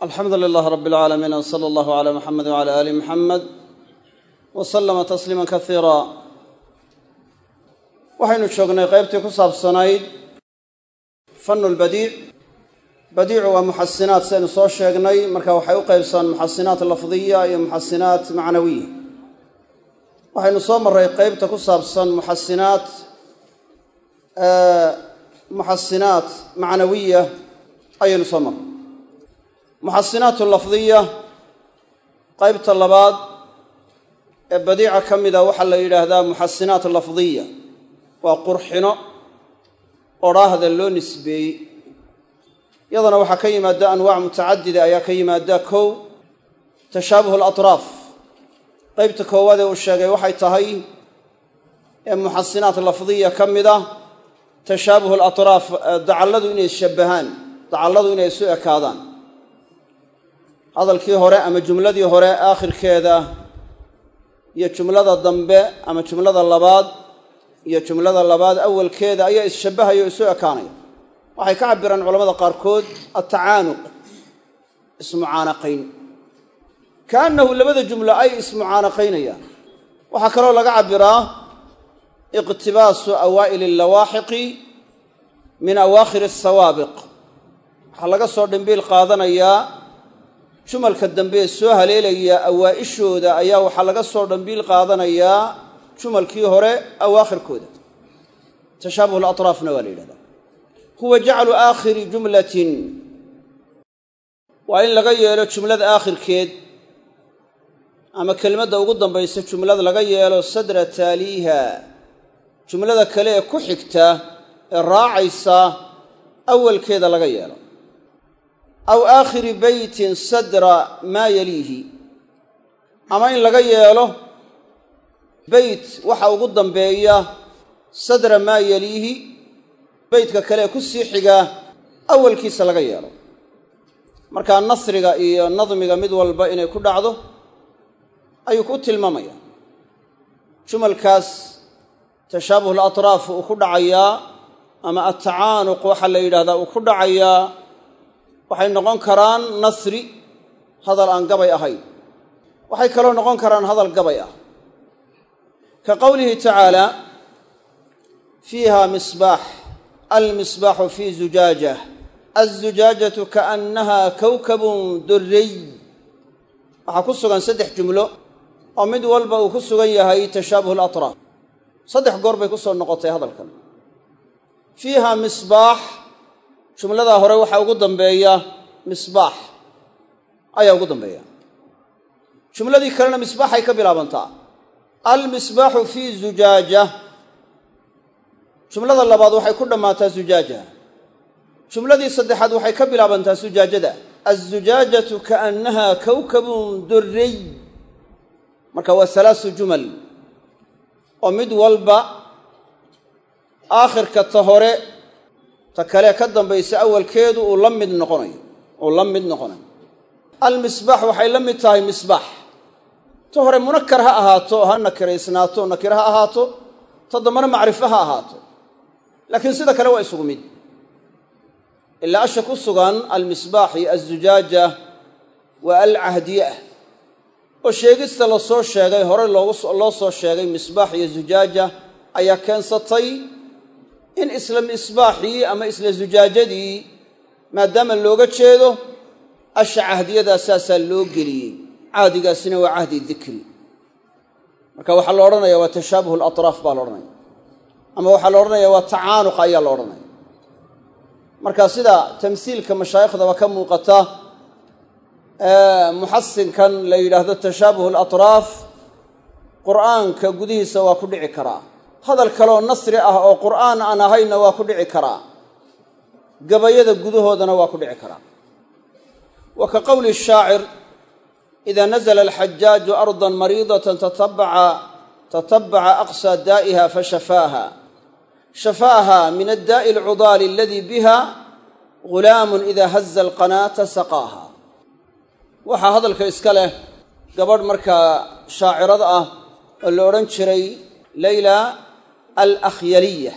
alxamdu lilaah rab alcaalamiin w sala allahu cala muxamedi wcala aali muxamed wa sallama tasliima kasiira waxaynu joognay qaybtii ku saabsanayd fannu lbadiic badiicu waa muxasinaat saynu soo sheegnay marka waxay u qaybsamaan muxasinaat lafdiya iyo muxasinaat macnawiya. Waxaynu soo marray qeybta ku saabsan muxasinaat macnawiya ayaynu soo marray muxasinaat lafdiya qaybta labaad ee badiica ka mida waxaa la yidhaahdaa muxasinaat lafdiya waa qurxino odhaahda loo nisbeeyey. Yadana waxaa ka yimaada anwaac mutacadida ayaa ka yimaada kow tashaabuh alatraaf qaybta koowaad ee uu sheegay waxay tahay ee muxasinaat lafdiya ka mid ah tashaabuh alatraaf dacalladu inay ishabbahaan dacalladu inay isu ekaadaan hadalkii hore ama jumladii hore aakhirkeeda iyo jumlada dambe ama jumlada labaad iyo jumlada labaad awalkeeda ayaa isshabbahaya o isu ekaanaya. Waxay ka cabiraan culamada qaarkood altacaanuq ismucaanaqayn. Kaannahu labada jumlo ay ismucaanaqaynayaan. Waxaa kaloo laga cabbiraa iqtibaasu awaa'ili allawaaxiqi min awaakhiri asawaabiq waxaa laga soo dhimbiil qaadanayaa jumalka dambe ee soo haleelaya awaa'ishooda ayaa waxaa laga soo dhambiil qaadanayaa jumalkii hore awaakhirkooda. Tashaabuh alatraafna waa la yidhahdaa. Huwa jaclu aakhiri jumlatin. Waa in laga yeelo jumlada aakhirkeed ama kelimadda ugu dambaysa jumlad laga yeelo sadra taaliiha. Jumlada kale ee ku xigta ee raacaysa awalkeeda laga yeelo aw aakhiri beytin sadra maa yaliihi. Ama in laga yeelo beyt waxa ugu dambeeya sadra maa yaliihi beytka kale ku sii xiga awalkiisa laga yeelo. Markaa nasriga iyo nadmiga mid walba inay ku dhacdo ayuu ku tilmaamaya. Jumalkaas tashaabuh alatraaf uu ku dhacayaa ama altacaanuq waxaa la yidhahdaa uu ku dhacayaa waxay noqon karaan nasri hadal aan gabay ahayn. Waxay kaloo noqon karaan hadal gabay ah. Ka qowlihi tacaala fiiha misbaax almisbaaxu fii zujaaja azujaajatu kaannaha kowkabun duriy waxaa ku sugan saddex jumlo oo mid walba uu ku sugan yahay tashaabuh alatraaf saddex goor bay ku soo noqotay hadalkan. Fiiha misbaax jumladaa hore waxaa ugu dambeeya misbaax. Ayaa ugu dambeeya. Jumladii kalena misbaaxay ka bilaabantaa. Almisbaaxu fii zujaaja. Jumlada labaad waxay ku dhammaataa zujaaja. Jumladii saddexaad waxay ka bilaabantaa sujaajada. Azujaajatu kaannaha kowkabun duriy marka waa halaasu jumal. Oo mid walba aakhirka ta hore ta kale ka dambaysa awalkeedu uu la mid noqonayo uu la mid noqonayo almisbaax waxay la mid tahay misbaax. Ta hore munakar ha ahaato ha nakiraysnaato nakir ha ahaato ta dambana macrifo ha ahaato. Laakiin sida kale waa isugu mid. Ilaa asha ku sugan almisbaax iyo azujaaja waa alcahdiye ah oo sheegista la soo sheegay hore loo soo sheegay misbaax iyo zujaaja ayaa keensatay in isla misbaaxii ama isla zujaajadii maadaama looga jeedo asha cahdiyadaa saasaa loo geliyey. Cahdigaasina waa cahdi dikri. Marka waxaa la odhanaya waa tashaabuh alatraaf baa la odhanaya. Ama waxaa la odhanaya waa tacaanuq ayaa la odhanaya. Marka sida tamsiilka mashaayikhdaba ka muuqata muxasinkan la yidhaahdo tashaabuh alatraaf qur'aanka gudihiisa waa ku dhici karaa hadal kaleoo nasri ah oo qur'aan aan ahaynna waa ku dhici karaa. Gabayada gudahoodana waa ku dhici karaa. Wa ka qowli shaacir ida nazla alxajaaju ardan mariidatan tatabaca aqsa daa'iha fashafaaha shafaaha. Min addaa'i alcudaali aladii biha gulaamun ida haza alqanaata saqaaha. Waxaa hadalka iska leh gabadh markaa shaacirada ah oo la odhan jiray leyla alakhyaliya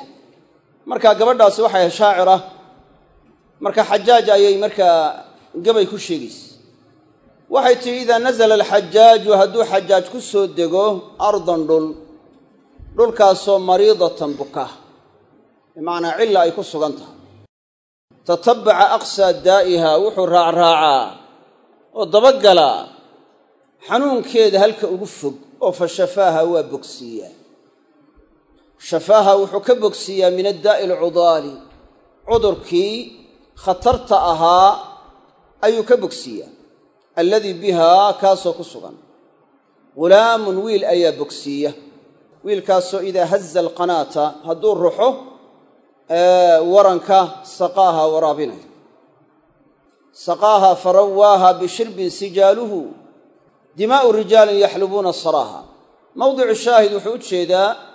marka gabadhaasi waxay shaacira marka xajaaj ayay markaa gabay ku sheegaysa waxay tihi idaa nasala alxajaaju hadduu xajaaj ku soo dego ardan dhul dhulkaasoo mariidatan buka bimacnaa cilla ay ku sugan tahay. Tatabbaca aqsaa daa'iha wuxuu raacraacaa oo dabagalaa xanuunkeeda halka ugu fog oo fa shafaaha waa bogsiiyaa shafaaha wuxuu ka bogsiiyaa min addaa'i alcudaali cudurkii khatarta ahaa ayuu ka bogsiiyaa. Alladii bihaa kaasoo ku sugan. Ghulaamun wiil ayaa bogsiiya. Wiilkaasoo idaa haza alqanaata hadduu ruxo waranka saqaaha waraabinaya. Saqaaha farawaaha bishirbin sijaaluhu. Dimaa'u rijaalin yaxlubuuna saraaha. Mawdicu shaahid wuxuu u jeedaa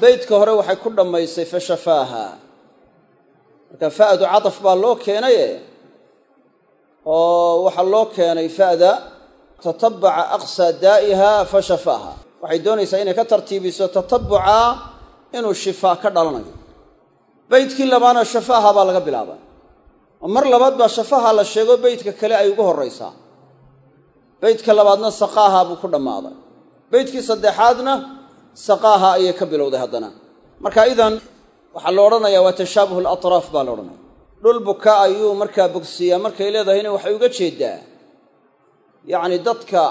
beydka hore waxay ku dhammaysay fa shafaaha. Marka fa'du cadaf baa loo keenaye oo waxaa loo keenay fa'da tatabbaca aqsaa daa'iha fa shafaaha. Waxay doonaysaa inay ka tartiibiso tatabbuca inuu shifaa ka dhalanayo. Beydkii labaana shafaaha baa laga bilaabay. Oo mar labaad baa shafaaha la sheego beydka kale ay ugu horraysaa. Beydka labaadna saqaaha buu ku dhammaaday. Beydkii saddexaadna saqaaha ayay ka bilowday haddana. Marka idan waxaa la odhanayaa waa tashaabuhu alatraaf baa la odhanaya. Dhul buka ayuu markaa bogsiiyaa markay leedahayna waxay uga jeedaa. Yacni dadka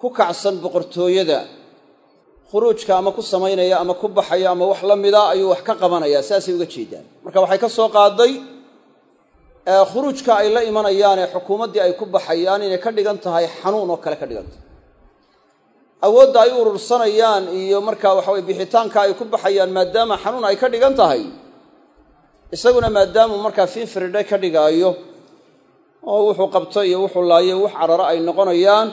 ku kacsan boqortooyada khuruujka ama ku samaynaya ama ku baxaya ama wax la mida ayuu wax ka qabanayaa saasay uga jeedaan. Marka waxay ka soo qaaday khuruujka ay la imanayaan ee xukuumaddii ay ku baxayaan inay ka dhigan tahay xanuun oo kale ka dhigan tahay awoodda ay urursanayaan iyo markaa waxaweye bixitaanka ay ku baxayaan maadaama xanuun ay ka dhigan tahay. Isaguna maadaamuu markaa finfridhe ka dhigaayo oo wuxuu qabto iyo wuxuu laayo wax cararo ay noqonayaan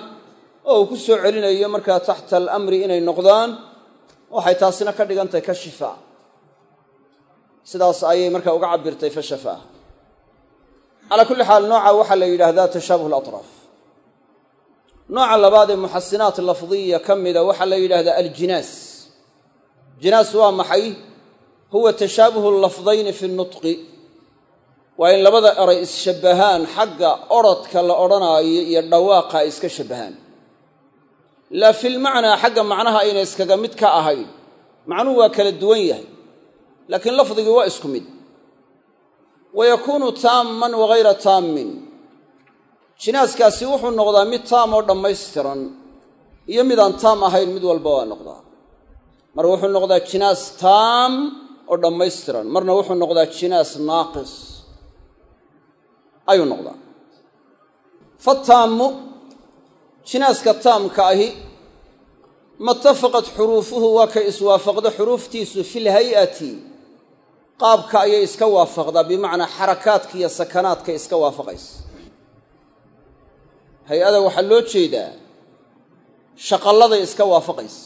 oo uu ku soo celinayo markaa taxta alamri inay noqdaan waxay taasina ka dhigan tahay ka shifaa. Sidaas ayay markaa uga cabirtay fa shafaa. Calaa kulli xaal nooca waxaa la yidhaahdaa tashaabuh alatraaf nooca labaad ee muxasinaat lafdiya ka mida waxaa la yidhahdaa aljinaas. Jinaas waa maxay? Huwa tashaabuhu lafdayni fi nutqi waa in labada eray isshabbahaan xagga odrhodka la odhanaayo iyo dhawaaqa ay iska shabbahaan. Laa filmacnaa xagga macnaha ayna iskaga mid ka ahayn. Macnuhu waa kala duwan yahay laakiin lafdigii waa isku mid. Wa yakuunu taamman wagayra taammin jinaaskaasi wuxuu noqdaa mid taam oo dhammaystiran iyo midaan taam ahayn mid walba waa noqdaa. Mar wuxuu noqdaa jinaas taam oo dhammaystiran marna wuxuu noqdaa jinaas naaqis. Ayuu noqdaa. Fataammu jinaaska taamka ahi matafaqat xuruufuhu waa kay iswaafaqdo xuruuftiisu fil hay'ati. Qaabka ayay iska waafaqdaa bimacnaa xarakaadka iyo sakanaadka iska waafaqaysa hay'ada waxaa loo jeedaa shaqalladay iska waafaqaysa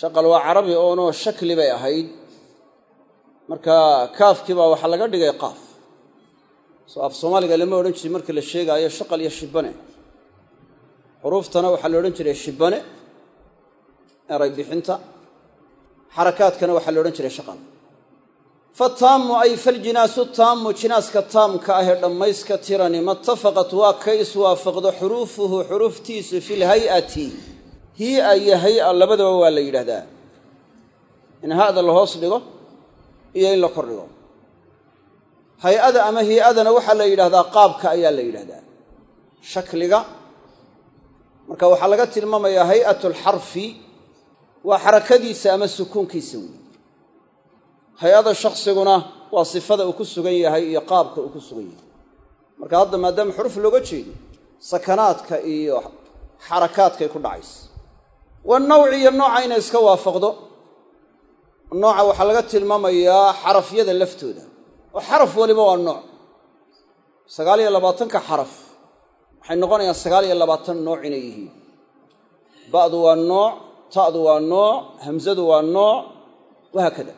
shaqal waa carabi oonoo shakli bay ahayd. Marka kaafkii baa waxaa laga dhigay qaaf. Soo af soomaaliga lama odhan jirin marka la sheegaayo shaqal iyo shibane. Xuruuftana waxaa la odhan jiray shibane eray bixinta. Xarakaadkana waxaa la odhan jiray shaqal fataammu ay faljinaasu taammu jinaaska taamka ahee dhammayska tirani matafaqat waa kay iswaafaqdo xuruufuhu xuruuftiisu fil hay'ati. Hii'a iyo hay'a labadaba waa la yidhaahdaa. In ha'da la hoos dhigo iyo in la kor dhigo. Hay'ada ama hii'adana waxaa la yidhahdaa qaabka ayaa la yidhahdaa shakliga marka waxaa laga tilmaamayaa hay'atu alxarfi waa xarakadiisa ama sukuunkiisa weyi hay'ada shaksiguna waa sifada uu ku sugan yahay iyo qaabka uu ku sugan yahay. Marka hadda maadaama xuruf looga jeedo sakanaadka iyo xarakaadkay ku dhacaysa waa nawci iyo nooca inay iska waafaqdo. Nooca waxaa laga tilmaamayaa xarafyada laftooda. Oo xaraf waliba waa nooc. Sagaal iyo labaatanka xaraf waxay noqonayaan sagaal iyo labaatan nooc inay yihiin. Ba'du waa nooc ta'du waa nooc hamsadu waa nooc wahaakada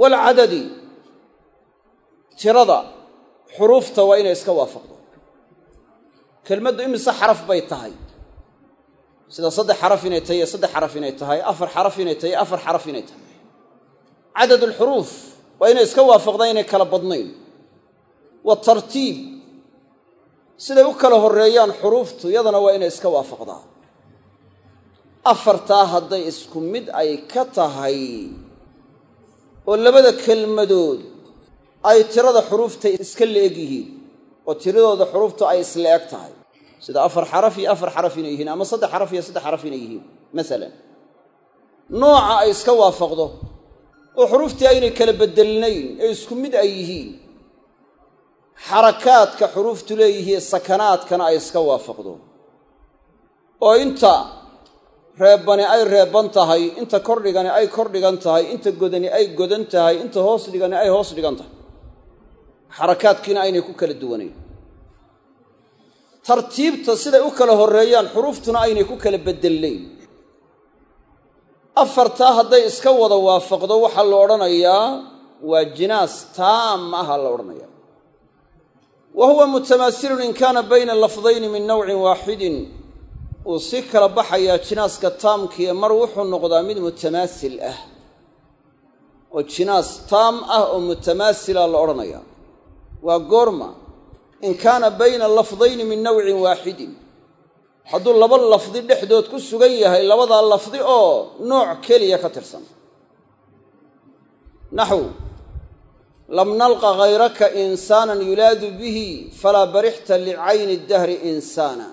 waalcadadi tirada xuruufta waa inay iska waafaqdo. Kelmaddu imise xaraf bay tahay. Sida saddex xaraf inay tahay iyo saddex xaraf inay tahay afar xaraf inay tahay afar xaraf inay tahay. Cadad alxuruuf waa inay iska waafaqdaan inay kala badnayn. Waatartiib siday u kala horreeyaan xuruuftu yadana waa inay iska waafaqdaa afartaa hadday isku mid ay ka tahay oo labada kelmadood ay tirada xuruufta iska la-eg yihiin oo tiradooda xuruuftu ay isla eg tahay. Sida afar xaraf iyo afar xaraf inay yihiin ama saddex xaraf iyo saddex xaraf inay yihiin masalan. Nooca ay iska waafaqdo oo xuruuftii aynay kala bedelnayn ee isku mid ay yihiin xarakaadka xuruuftu leeyihiin sakanaadkana ay iska waafaqdo. Oo inta reebbani ay reebban tahay inta kordhigani ay kordhigan tahay inta godani ay godan tahay inta hoos dhigani ay hoos dhigan tahay. Xarakaadkiina aynay ku kala duwanayn. Tartiibta siday u kala horreeyaan xuruuftuna aynay ku kala bedellayn. Afartaa hadday iska wada waafaqdo waxaa la odhanayaa waa jinaas taam aha la odhanaya. Wa huwa mutamaasilun in kaana bayna lafdayni min nawcin waaxidin uu si kala baxayaa jinaaska taamkiiee mar wuxuu noqdaa mid mutamaasil ah oo jinaas taam ah oo mutamaasila la odhanaya waa goorma in kaana bayna lafdayni min nawcin waaxidin hadduu laba lafdi dhexdood ku sugan yahay labadaa lafdi oo nooc keliya ka tirsan. Naxw lam nalqa hayraka insaanan yulaadu bihi falaa barixta licayni dahri insaana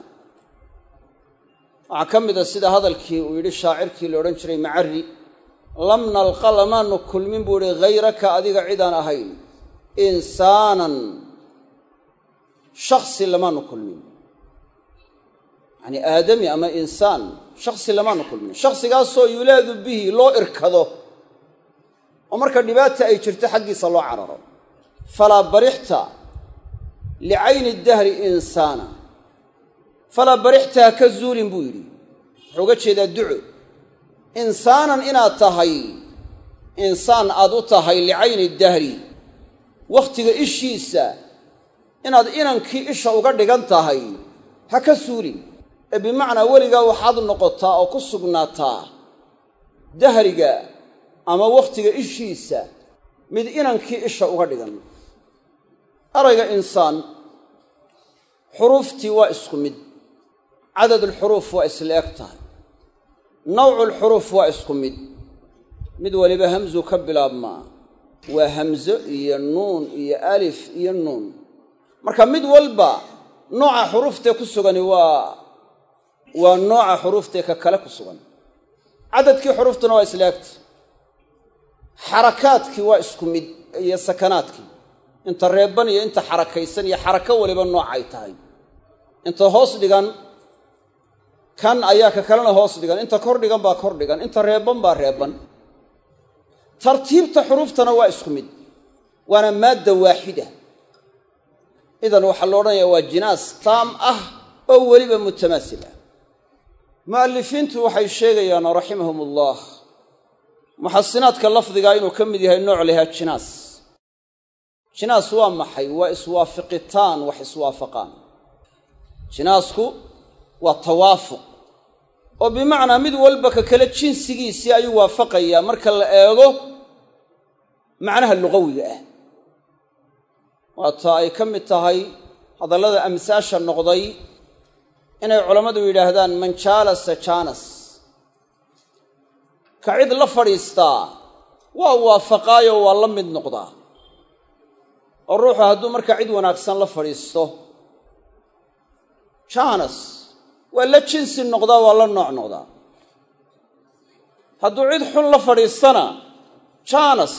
waxaa ka mida sida hadalkii uu yidhi shaacirkii la odhan jiray macari lam nalqa lamaanu kulmin buu ihi hayraka adiga cidaan ahayn insaanan shaksi lamaanu kulmin yacanii aadami ama insaan shaksi lamaanu kulmin shaksigaasoo yulaadu bihi loo irkado. Oo marka dhibaata ay jirto xaggiisa loo cararo. Falaa barixta licayni dahri insaana falaa barixta ha ka zuulin buu yidhi. Wuxuu uga jeedaa duco. Insaanan inaad tahay insaan aad u tahay licayni dahri. Wakhtiga ishiisa inaad inankii isha uga dhigan tahay ha ka suulin ee bimacnaa weligaa waxaad noqotaa oo ku sugnaataa dahriga ama wakhtiga ishiisa mid inankii isha uga dhigan. Erayga insaan xuruuftii waa isku mid cadadulxuruuf waa isla eg tahay. Nawculxuruuf waa isku mid. Mid waliba hamsu ka bilaabmaa. Waa hamso iyo nuun iyo alif iyo nuun. Marka mid walba nooca xuruuftee ku sugani waa waa nooca xuruuftee ka kale ku sugan cadadkii xuruuftuna waa isla egta xarakaadkii waa isku mid iyo sakanaadkii. Inta reebban iyo inta xarakaysan iyo xarako waliba noocay tahay. Inta hoos dhigan kan ayaa ka kalena hoos dhigan. Inta kor dhigan baa kor dhigan. Inta reebban baa reebban. Tartiibta xuruuftana waa isku mid. Waana maadda waaxida. Idan waxaa lo odhanayaa waa jinaas taam ah oo weliba mutamaasil ah mu'alifiintu waxay sheegayaan raximahum ullah muxasinaadka lafdigaa inuu ka mid yahay nooc lahaa jinaas. Jinaas waa maxay? Waa iswaafiqitaan wax iswaafaqaan. Jinaasku waa tawaafuq. oo bimacnaa mid walba ka kale jinsigiisii ayuu waafaqayaa marka la eego macnaha luqawiga ah. Waata ay ka mid tahay hadallada amsaasha noqday inay culammadu yidhaahdaan man jaalasa jaanas ka cid la fadhiistaa waa waafaqaayo waa la mid noqdaa. Oo ruuxu hadduu markaa cid wanaagsan la fadhiisto jaanas waa la jinsi noqdaa waa la nooc noqdaa. Hadduu cid xun la fadhiistana jaanas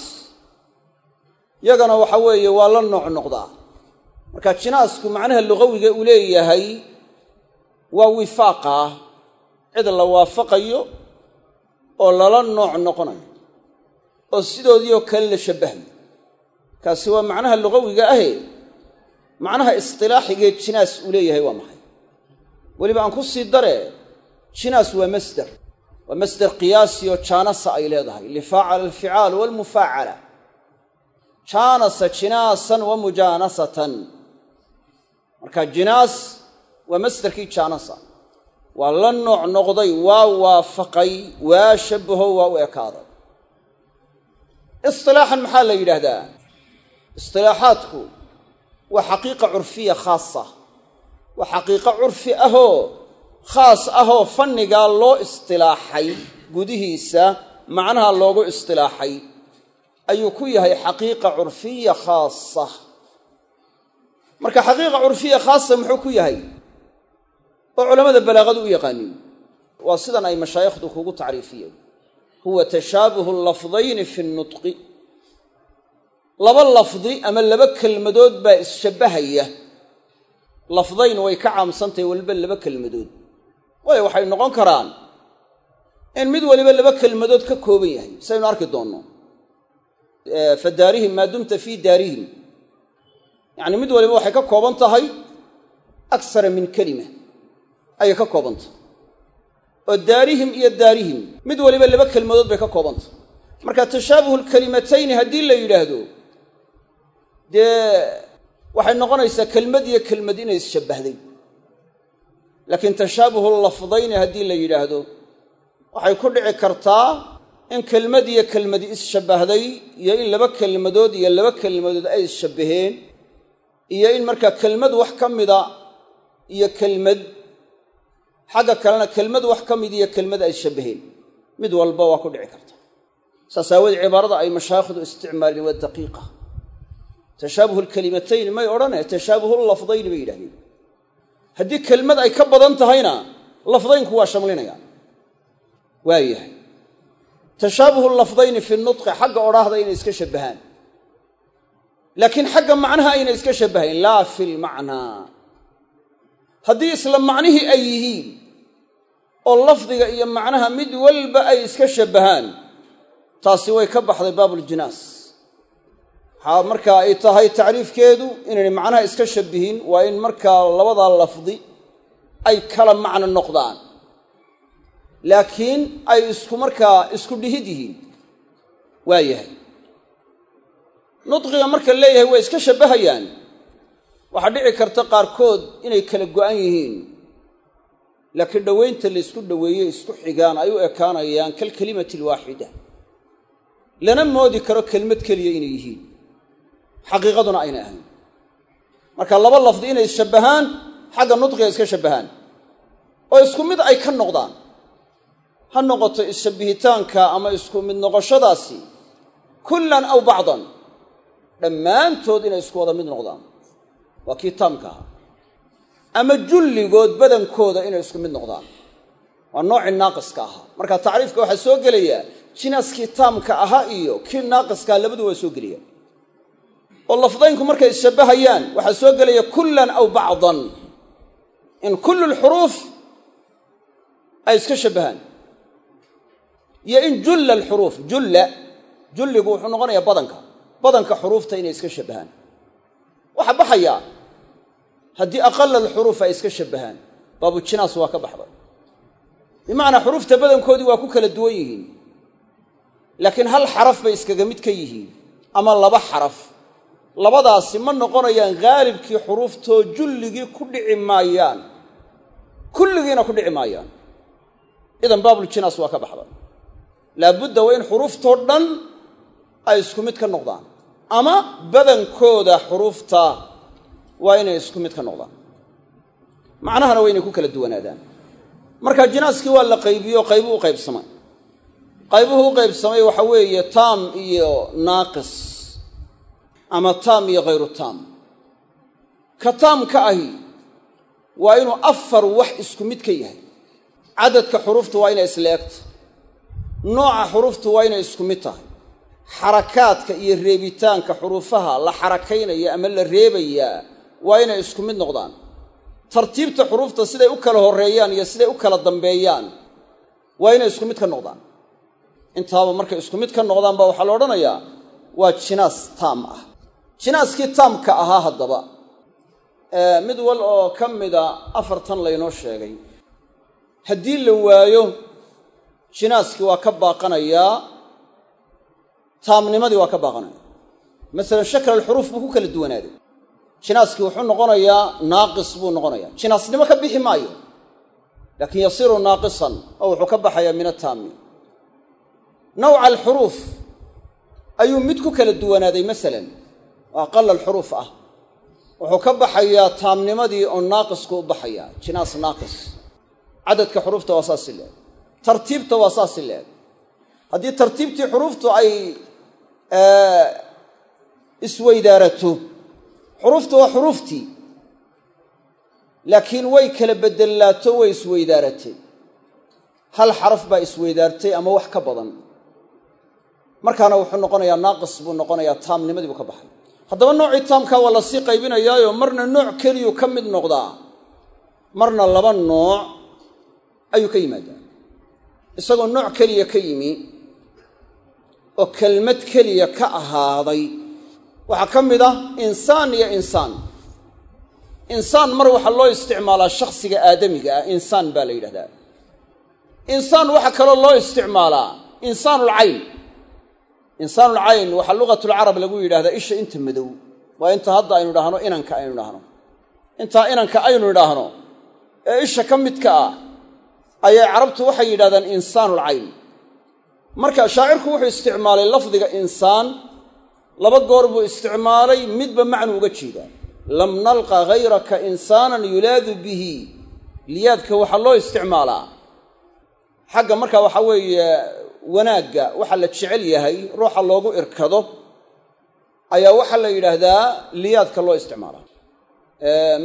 yagana waxa weeye waa la nooc noqdaa. Marka jinaasku macnaha luqawiga uu leeyahay waa wifaaqa cid la waafaqayo oo lala nooc noqonayo oo sidoodiioo kale la shabbahayo kaasi waa macnaha luqawiga ahe macnaha istilaaxigee jinaas uu leeyahay waa maxay weliba aan ku sii dare jinaas waa masder. Waa masder qiyaasi oo jaanasa ay leedahay. Lifaacala alficaal waalmufaacala jaanasa jinaasan wa mujaanasatan. Marka jinaas waa masderkii jaanasa. Waa la nooc noqday waa waafaqay waa shabbaho waa u ekaaday. Istilaaxan maxaa la yidhaahdaa? Istilaaxaadku waa xaqiiqa curfiya khaasa waa xaqiiqo curfi ahoo khaas ahoo fannigaa loo istilaaxay gudihiisa macnaha loogu istilaaxay. Ayuu ku yahay xaqiiqa curfiya khaasa. Marka xaqiiqa curfiya khaasa muxuu ku yahay? Oo culammada balaaqadu u yaqaaniin. Waa sidan ay mashaayikhdu kugu tacriifiyeen. Huwa tashaabuhu lafdayni fi nutqi. Laba lafdi ama laba kelmadood baa isshabbahaya lafdayn way ka caamsantahay waliba laba kelmadood. Waayo waxay noqon karaan in mid waliba laba kelmadood ka kooban yahay. Saynu arki doonno fa daarihim maa dumta fii daarihim. Yacni mid waliba waxay ka kooban tahay aksara min kelima. Ayay ka kooban tahay. Oo daarihim iyo daarihim. Mid waliba laba kelmadood bay ka kooban tahay. Marka tashaabuhu lkelimatayni haddii la yidhaahdo dee waxay noqonaysaa kelmad iyo kelmad inay isshabbahday laakiin tashaabuhu lafdayni haddii la yidhaahdo waxay ku dhici kartaa in kelmad iyo kelmadi isshabbahday iyo in laba kelmadood iyo laba kelmadood ay isshabbaheen iyo in markaa kelmad wax ka mida iyo kelmad xagga kalena kelmad wax ka mid iyo kelmad ay isshabbaheen mid walba waa ku dhici karta. Saas aawoodee cibaarada ay mashaayikhdu isticmaaleen waa daqiiqa tashaabuhu lkelimatayni may odhane tashaabuhu lafdayni bay yidhahdeen. Haddii kelmad ay ka badan tahayna lafdaynku waa shamlinaya. Waayahay tashaabuhu lafdayni fi nutqi xagga odhaahda inay iska shabbahaan. Laakiin xagga macnaha aynay iska shabbahayn laa fi lmacnaa haddii isla macnihii ay yihiin oo lafdiga iyo macnaha mid walba ay iska shabbahaan taasi way ka baxday baabuljinaas waxaa markaa ay tahay tacriifkeedu inaynay macnaha iska shabbihin waa in markaa labadaa lafdi ay kala macno noqdaan. Laakiin ay isku markaa isku dhihid yihiin waa yahay. Nudqiga marka leeyahay way iska shabbahayaan. Waxaa dhici karta qaarkood inay kala go'an yihiin. Laakiin dhowaynta laysku dhoweeye isku xigaan ay u ekaanayaan kalkelimati alwaaxida lana moodi karo kelmad keliya inay yihiin xaqiiqaduna ayna ahayn. Marka laba lafdi inay isshabbahaan xagga nudqiga iska shabbahaan. Oo isku mid ay ka noqdaan. Ha noqoto isshabbihitaanka ama isku mid noqoshadaasi. Kullan aw bacdan. Dhammaantood inay isku wada mid noqdaan. Waa kii taamka ahaa ama julligood badankooda inay isku mid noqdaan. Waa noocii naaqiska ahaa marka tacriifka waxaa soo gelayaa jinaaskii taamka ahaa iyo kii naaqiskaha labadu waa soo gelaya oo lafdaynku markay isshabbahayaan waxaa soo gelaya kullan aw bacdan. In kullu lxuruuf ay iska shabbahaan iyo in julla alxuruuf julla julligu wuxuu noqonayaa badanka. Badanka xuruufta inay iska shabbahaan waxaa baxayaa haddii aqala alxuruuf ay iska shabbahaan baabujinaas waa ka baxday. Bimacnaa xuruufta badankoodii waa ku kala duwan yihiin. Laakiin hal xaraf bay iskaga mid ka yihiin ama laba xaraf labadaasi ma noqonayaan haalibkii xuruuftoo julligii ku dhici maayaan. Kulligiina ku dhici maayaan. Idan baabuljinaas waa ka baxday laabudda waa in xuruuftoo dhan ay isku mid ka noqdaan. Ama badankooda xuruufta waa inay isku mid ka noqdaan. Macnahana waa inay ku kala duwanaadaan. Marka jinaaskii waa la qaybiyo qaybuu u qaybsamay. Qaybuhu u qaybsamay waxa weeye taam iyo naaqis ama taam iyo khayru taam. Ka taamka ahi waa inuu afar wax isku mid ka yahay. Cadadka xuruuftu waa inay isla egta. Nooca xuruuftu waa inay isku mid tahay. Xarakaadka iyo reebitaanka xuruufaha la xarakaynaya ama la reebayaa waa inay isku mid noqdaan. Tartiibta xuruufta siday u kala horreeyaan iyo siday u kala dambeeyaan waa inay isku mid ka noqdaan. Intaaba markay isku mid ka noqdaan baa waxaa la odhanayaa waa jinaas taam ah jinaaskii taamka ahaa haddaba. Mid wal oo ka mida afartan laynoo sheegay. Haddii la waayo jinaaskii waa ka baaqanayaa taamnimadii waa ka baaqanaya. Masalan shakl alxuruuf buu ku kala duwanaaday. Jinaaskii wuxuu noqonayaa naaqis buu noqonayaa. Jinaasnimo ka bixi maayo. Laakiin yasiiru naaqisan oo wuxuu ka baxayaa min ataami nawca alxuruuf ayuu mid ku kala duwanaaday masalan oo aqala alxuruuf ah. Wuxuu ka baxayaa taamnimadii oo naaqisku u baxayaa. Jinaas naaqis. Cadadka xuruufta waa saasi leeg tartiibta waa saasi leeg haddii tartiibtii xuruuftu ay isweydaarato xuruuftu waa xuruuftii laakiin way kala bedelaato way isweydaaratay hal xaraf baa isweydaartay ama wax ka badan. Markaana wuxuu noqonayaa naaqis buu noqonayaa taamnimadii buu ka baxay haddaba noocii taamkaa waa la sii qaybinayaayo marna nooc keliyuu ka mid noqdaa marna laba nooc ayuu ka yimaadaa. Isagoo nooc keliya ka yimi oo kelmad keliya ka ahaaday waxaa ka mid ah insaan iyo insaan. Insaan mar waxaa loo isticmaalaa shakhsiga aadamiga ah insaan baa la yidhahdaa. Insaan waxaa kaloo loo isticmaalaa insaanulcayn insaanulcayn waxaa lugatulcarab lagu yidhahdaa isha inta madow. Waa inta hadda aynu idhaahno inanka aynu idhaahno. Intaa inanka aynu idhaahno ee isha ka midka ah ayay carabtu waxay yidhahdaan insaanulcayn marka shaacirku wuxuu isticmaalay lafdiga insaan laba goor buu isticmaalay midba macnu uga jeedaa. Lam nalqa hayraka insaanan yulaadu bihi. Liyaadka waxaa loo isticmaalaa. Xagga marka waxaa weeye wanaagga waxaa la jecel yahay ruuxa loogu irkado ayaa waxaa la yidhaahdaa liyaadka loo isticmaalaa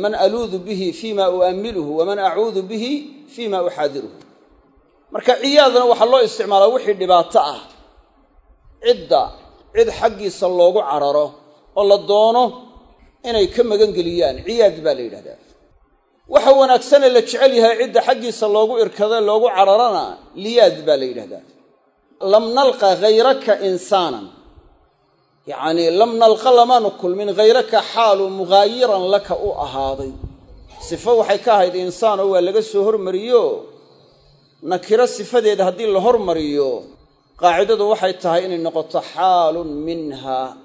man aluudu bihi fima u'ammiluhu waman acuudu bihi fima uxaadiruhu. Marka ciyaadna waxaa loo isticmaalaa wixii dhibaato ah. Cidda cid xaggiisa loogu cararo oo la doono inay ka magangeliyaan ciyaad baa la yidhahdaa waxa wanaagsanee la jecel yahay cidda xaggiisa loogu irkadae loogu cararana liyaad baa la yidhahdaa lam nalqa hayraka insaanan. Yacnii lam nalqa lamaanu kulmin hayraka xaalu mughaayiran laka u ahaaday. Sifo waxay ka ahayd insaanoo waa laga soo hormariyo. Nakiro sifadeeda haddii la hormariyo qaacidadu waxay tahay inay noqoto xaalun minha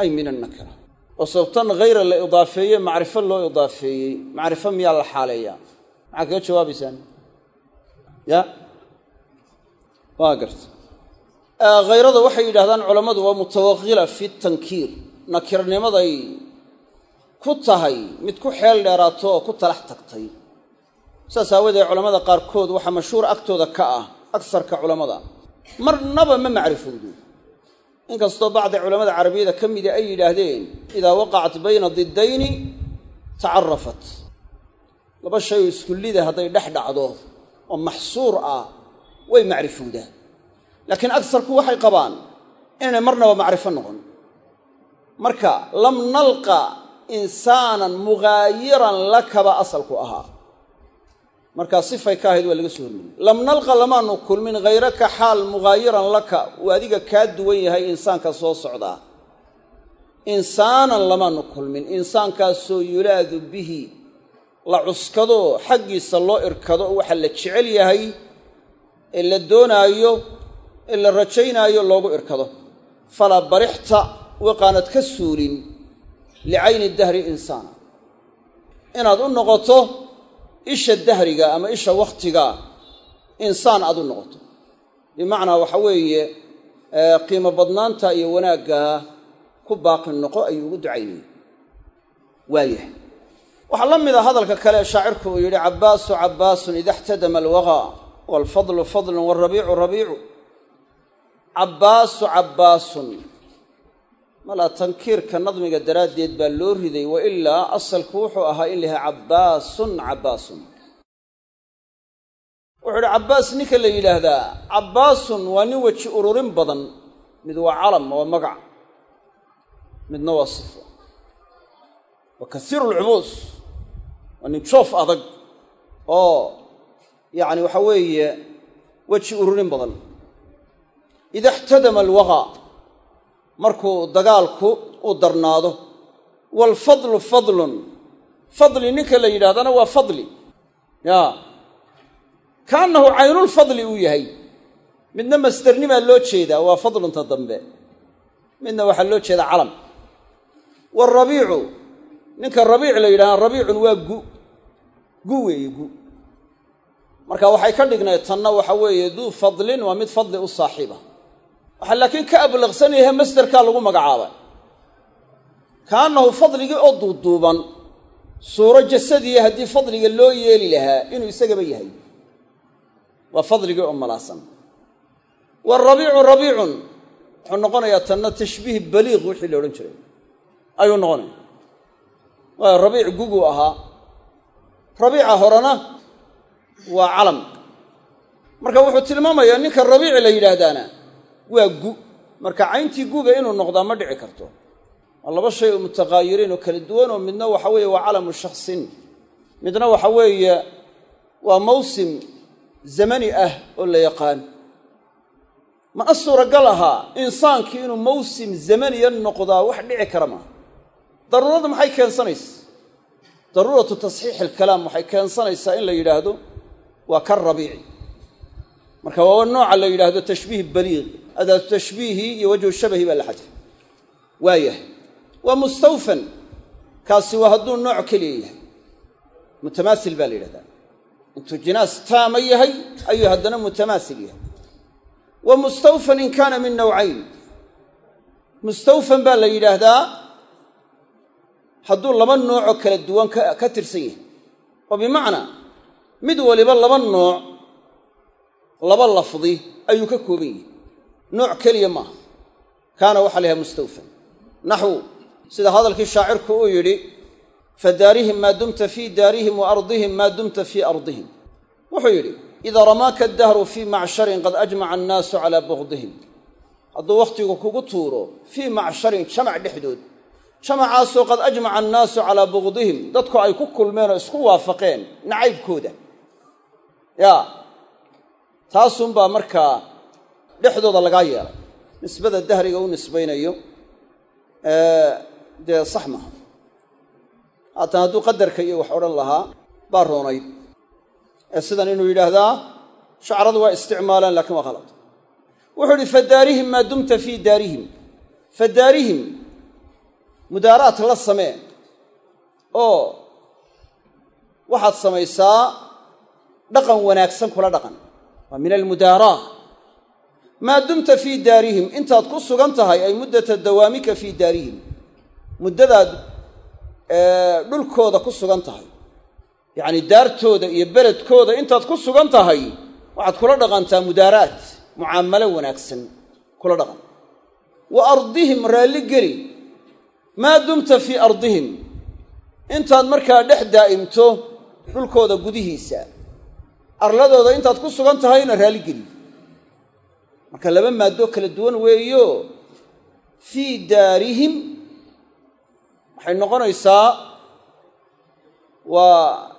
ay min annakira. Oo sababtan hayra la idaafeeye macrifo loo idaafeeyey. Macrifo miyaa la xaaleeyaa? Maxaa kaga jawaabaysaan ya waa garta. Hayrada waxay yidhahdaan culammadu waa mutawaqila fi tankiir. Nakirnimaday ku tahay mid ku xeel dheeraato oo ku talax tagtay. Saas aawadeed culammada qaarkood waxaa mashhuur agtooda ka ah agsarka culammada. Marnaba ma macrifowdo. Inkastoo bacdi culamada carabiyada ka mida ay yidhaahdeen idaa waqacat bayna diddayni tacarafat laba shay oo iskullida hadday dhex dhacdo oo maxsuur ah way macrifowdaan laakiin agsarku waxay qabaan inaynay marnaba macrifo noqon. Marka lam nalqa insaanan mughaayiran lakaba asalku ahaa. Markaa sifay ka ahayd waa laga soo hormariyey lam nalqa lamaanu kulmin hayraka xaal mughaayiran laka. Uu adiga kaa duwan yahay insaanka soo socdaa insaanan lamaanu kulmin insaankaasoo yulaadu bihi la cuskado xaggiisa loo irkado waxa la jecel yahay ee la doonaayo ee la rajaynaayo loogu irkado. Falaa barixta waqaanad ka suulin licayni dahri insaana. Inaad u noqoto isha dahriga ama isha wakhtiga insaan aad u noqoto. Bimacnaa waxa weeye qiimo badnaanta iyo wanaagga ku baaqi noqo ayuu ugu ducaynayay waayahay waxaa la mid a hadalka kale shaacirku uu yidhi cabbaasu cabbaasun ida xtadama alwagaa waalfadlu fadlun waalrabiicu rabiicu cabbaasu cabbaasun malaa tankiirka nadmiga daraaddeed baa loo riday wa ilaa asalku wuxuu ahaa in layahay cabbaasun cabbaasun wuxuu idhi cabbaas ninka la yidhaahdaa cabbaasun waa nin weji ururin badan mid waa calam waa magac midna waa sifo waa kasiiru lcubuus waa nin joof adag oo yacni waxa weeye weji ururin badan. Ida ixtadama alwagaa markuu dagaalku u darnaado waalfadlu fadlun. Fadli ninka la yidhahdana waa fadli. Ya. Kaannahu caynulfadli uu yahay. Midna masdernimaa loo jeedaa waa fadlunta dambe. Midna waxaa loo jeedaa calam. Waalrabiicu ninka rabiic la yidhahdaa rabiicun waa gu. Gu weeye gu marka waxay ka dhignayd tanna waxa weeye duu fadlin waa mid fadli u saaxiiba. Waxaa laakiin ka ablaqsan yahay masderkaa lagu magacaabay. Kaannahu fadligii oo duuduuban suuro jasadiya haddii fadliga loo yeeli lahaa inuu isagaba yahay. Waa fadligii oo malaasan. Warabiicu rabiicun wuxuu noqonayaa tanna tashbiih baliiq wixii la odhan jiray. Ayuu noqonaya. Waayo rabiic guguu ahaa. Rabiica horena waa calam. Marka wuxuu tilmaamayaa ninka rabiici la yidhaahdaana waa gu. Marka cayntii guga inuu noqdaa ma dhici karto. Waa laba shay oo mutaqaayiriin oo kala duwan oo midna waxa weeye waa calamu shaksin midna waxa weeye waa mawsim zamani ah oo la yaqaan. Mana suuragal ahaa insaankii inuu mawsim zamaniya noqdaa wax dhici kara maaha. Daruurada maxay keensanaysa? Daruuratu tasxiix ilkalaam waxay keensanaysaa in la yidhaahdo waa ka rabiici marka waa nooca la yidhaahdo tashbiih baliiq. Adaatu tashbiihi iyo wajhu shabahi baa la xadfay waayahay waa mustawfan. Kaasi waa hadduu nooc keliya yahay. Mutamaasil baa la yidhahdaa. Intuu jinaas taama yahay ayuu haddana mutamaasil yahay. Wa mustawfan in kaana min nawcayn. Mustawfan baa la yidhaahdaa hadduu laba noocoo kala duwan ka tirsan yahay. Oo bimacnaa mid waliba laba nooc laba lafdi ayuu ka kooban yahay. Nooc keliya maaha kaana waxaa la mustawfan. Naxwu sida hadalkii shaacirku uu yidhi fadaarihim maa dumta fii daarihim wa ardihim maa dumta fii ardihim. Wuxuu yidhi idaa ramaaka addahru fii macsharin qad ajmaca annaasu calaa bugdihim hadduu wakhtigu kugu tuuro fii macsharin jamac dhexdood jamacaasoo qad ajmaca annaasu calaa bugdihim dadku ay ku kulmeen oo isku waafaqeen nacaybkooda yaa taasunbaa markaa dhexdooda lagaa yeelay. Nisbada dahriga u nisbaynayo dee sax maaha. Haatan hadduu qadarka iyo wax odhan lahaa baa roonayd ee sidan inuu yidhaahdaa shacradu waa isticmaalaan lakiin waa khalad. Wuxuu idhi fadaarihim maa dumta fii daarihim. Fadaarihim mudaaraat la samee. Oo waxaad samaysaa dhaqan wanaagsan kula dhaqan. Waa min almudaaraa maa dumta fii daarihim intaad ku sugan tahay ay muddata dawaamika fii daarihim. Muddadaad dhulkooda ku sugan tahay. Yacni daartooda iyo beledkooda intaad ku sugan tahay waxaad kula dhaqantaa mudaaraat mucaamalo wanaagsan kula dhaqan. Wa ardihim raalli geli. Maa dumta fii ardihim intaad markaa dhex daa'imto dhulkooda gudihiisa arladooda intaad ku sugan tahayna raalli geli. Marka laba maadoo kala duwan weeyo fii daarihim waxay noqonaysaa waa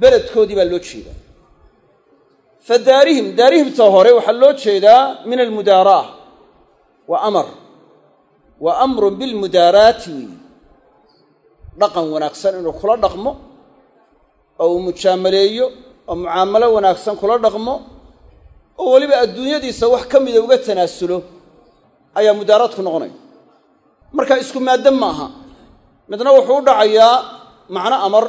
beledkoodii baa loo jeedaa. Fa daarihim daarihimta hore waxaa loo jeedaa min almudaaraa wa amar. Wa amrun bilmudaaraati weeye dhaqan wanaagsan inuu kula dhaqmo oo uu mujaamaleeyo oo mucaamalo wanaagsan kula dhaqmo oo weliba adduunyadiisa wax ka mida uga tanaasulo ayaa mudaaraadku noqonaya. Marka isku maaddo ma aha midna wuxuu u dhacayaa macno amar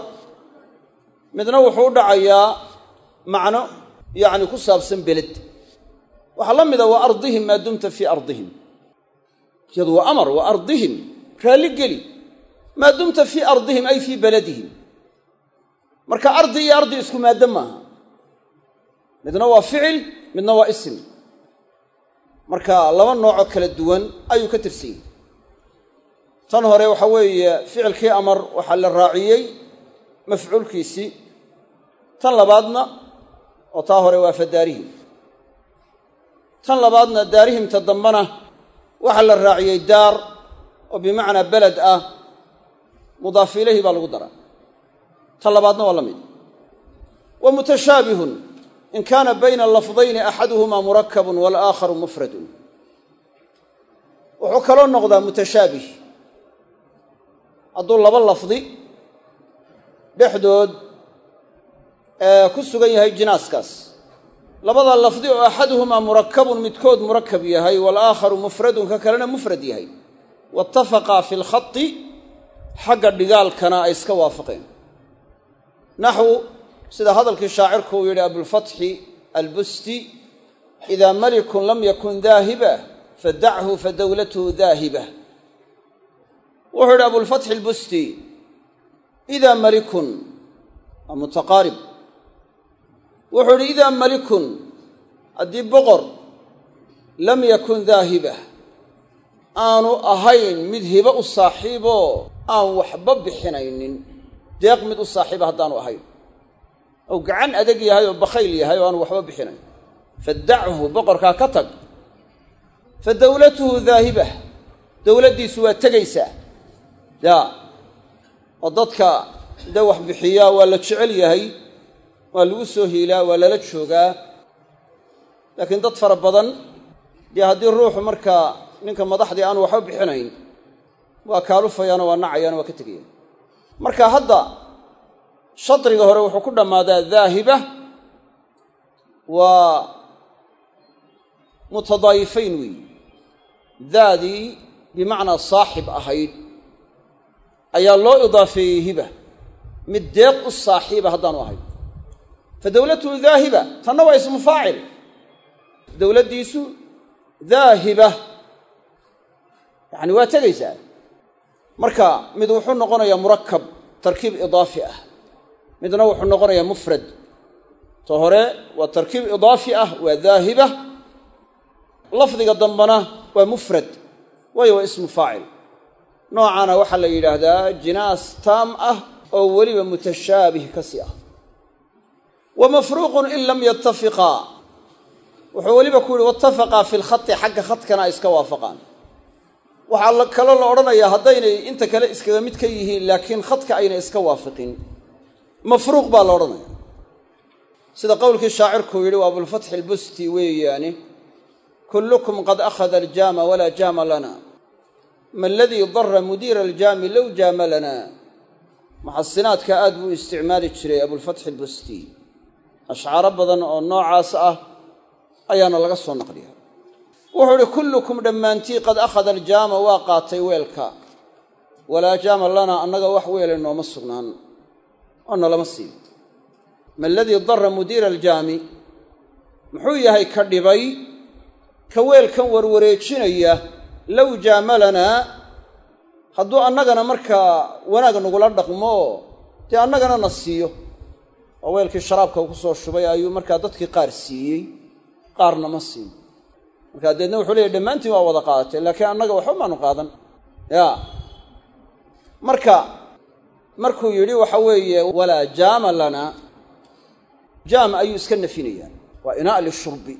midna wuxuu u dhacayaa macno yacni ku saabsan beled. Waxaa la mida wa ardihim maa dumta fii ardihim. Iyadu waa amar wa ardihim raalli geli. Maa dumta fii ardihim ay fii beladihim marka ardi iyo ardi isku maaddo maaha. Midna waa ficil midna waa isim marka laba noocoo kala duwan ayuu ka tirsan yahay. Tan hore waxa weeye ficilkii amar waxaa la raaciyey mafcuulkiisii. Tan labaadna oo taa hore waa fa daarihim. Tan labaadna daarihimta dambana waxaa la raaciyey daar oo bimacnaa beled ah mudaaf ilayhi baa lagu daraa tan labaadna waa la mid. Wa mutashaabihun in kaana bayna lafdayni axaduhumaa murakabun walaakharu mufradun. Wuxuu kaloo noqdaa mutashaabih hadduu laba lafdi dhexdood ku sugan yahay jinaaskaas. Labada lafdi oo axaduhumaa murakabun midkood murakab yahay walaakharu mufradun ka kalena mufrad yahay. Waitafaqaa fi lkhati xagga dhigaalkana ay iska waafaqeen naxwu sida hadalkii shaacirku uu yidhi abulfatxi albusti idaa malikun lam yakun daahiba fadachu fadowlatuhu daahiba. Wuxuu yidhi abulfatxi albusti idaa malikun waa mutaqaarib. Wuxuu yidhi idaa malikun haddii boqor lam yakun daa hiba aanu ahayn mid hibo u saaxiiboo aan waxba bixinaynin deeq mid u saaxiiba haddaanu ahayn. Ou gacan adag yahay oo bakhayl yahay oo aanu waxba bixinayn. Fadachu boqorkaa ka tag. Fa dowlatuhu daahibah dowladdiisu waa tegaysaa. Yaa oo dadka dee wax bixiyaa waa la jecel yahay waa lagu soo hiilaa waa lala joogaa. Laakiin dad fara badan dee haddii ruuxu markaa ninka madaxdii aanu waxba bixinayn waa kaalufayaano waa nacayaano waa ka tegayaan marka hadda shadriga hore wuxuu ku dhammaadaa daahiba. Waa mutadaayifayn weeyi daadii bimacnaa saaxib ahayd. Ayaa loo idaafeeyey hiba. Mid deeq u saaxiiba haddaanu ahayn fa dowlatuhu daahiba tanna waa ismu faacil. Dowladdiisu daahiba. Yacani waa tegaysaa marka mid wuxuu noqonayaa murakab tarkiib idaafi ah. Midna wuxuu noqonayaa mufrad. Ta hore waa tarkiib idaafi ah waa daahiba lafdiga dambana waa mufrad waayo waa ismu faacil. Noocaana waxaa la yidhaahdaa jinaas taam ah oo weliba mutashaabih ka si ah. Wa mafruuqun in lam yattafiqaa wuxuu weliba ku yihi wattafaqaa fi lkhati xagga khadkana ay iska waafaqaan waxaa kaloo la odhanayaa haddaynay inta kale iskaga mid ka yihiin laakiin khadka aynay iska waafiqin. Mafruuq baa la odhanaya sida qowlkii shaacirkuu yidhi waa abulfatxi albusti weeyaane kullukum qad akhada aljaama walaa jaama lana. Ma aladii dara mudiira aljaami low jaama lana. Muxasinaadka aad buu isticmaali jiray abulfatxi albusti ashcaaro badan oo noocaas ah ayaana laga soo naqliya wuxuu idhi kullukum dhammaantii qad akhada aljaama waa qaatay weelka. Walaa jaama lana annaga wax weele nooma sugnaan. Oo nolama siin. Ma aladii dara mudiira aljaami? Muxuu yahay ka dhibay ka weelkan warwareejinaya low jaamalanaa hadduu annagana markaa wanaag nagula dhaqmo dee annagana na siiyo. Oo weelkii sharaabka ku soo shubay ayuu markaa dadkii qaar siiyey qaarna ma siin markaa deedna wuxuu leeyahy dhammaantiin waa wada qaadateen laakiin annaga waxba maanu qaadan. Ya. Marka markuu yidhi waxa weeye walaa jaama lana. Jaam ayuu iska nafinayaa. Waa inaa lishurbi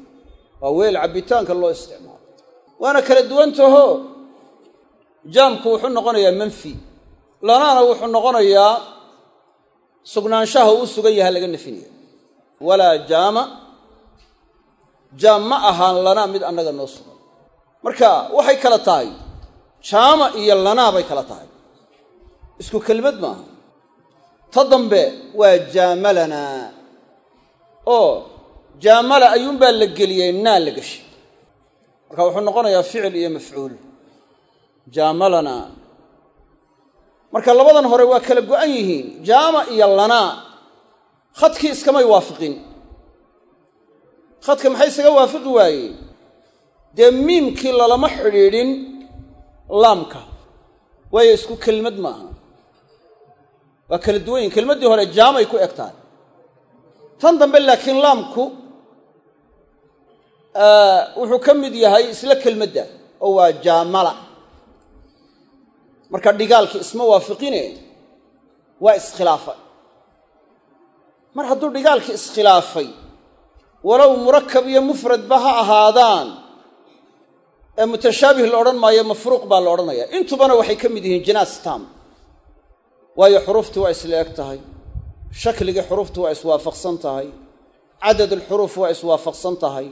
waa weel cabbitaanka loo isticmaalo. Waana kala duwantaho jaamku wuxuu noqonayaa manfi. Lanaana wuxuu noqonayaa sugnaanshaha uu sugan yaha laga nafinaya walaa jaama jaam ma ahaan lanaa mid annaga noo sugan marka waxay kala tahay. Jaama iyo lanaa bay kala tahay. Isku kelmad maaha ta dambe waa jaamalanaa oo jaamala ayuunbaa la geliyey naa la geshay marka wuxuu noqonayaa ficil iyo mafcuul. Jaamalanaa marka labadan hore waa kala go'an yihiin. Jaama iyo lanaa. Khadkii iskamay waafiqin khadka maxay isaga waafiqi waayeen dee miimkii lalama xidhiidhin laamka. Waayo isku kelmad maaha. Waa kala duwan yihiin kelmaddii hore jaamay ku eg tahay tan dambe laakiin laamku wuxuu ka mid yahay isla kelmadda oo waa jaamala. Marka dhigaalkii isma waafiqine waa iskhilaafay. Mar hadduu dhigaalkii iskhilaafay walow murakab iyo mufradba ha ahaadaan ee mutashaabih la odhan maayo mafruuq baa la odhanaya. Intubana waxay ka mid yihiin jinaas tam. Waayo xuruuftii waa isla eg tahay. Shakligii xuruuftii waa iswaafaqsan tahay. Cadadulxuruuf waa iswaafaqsan tahay.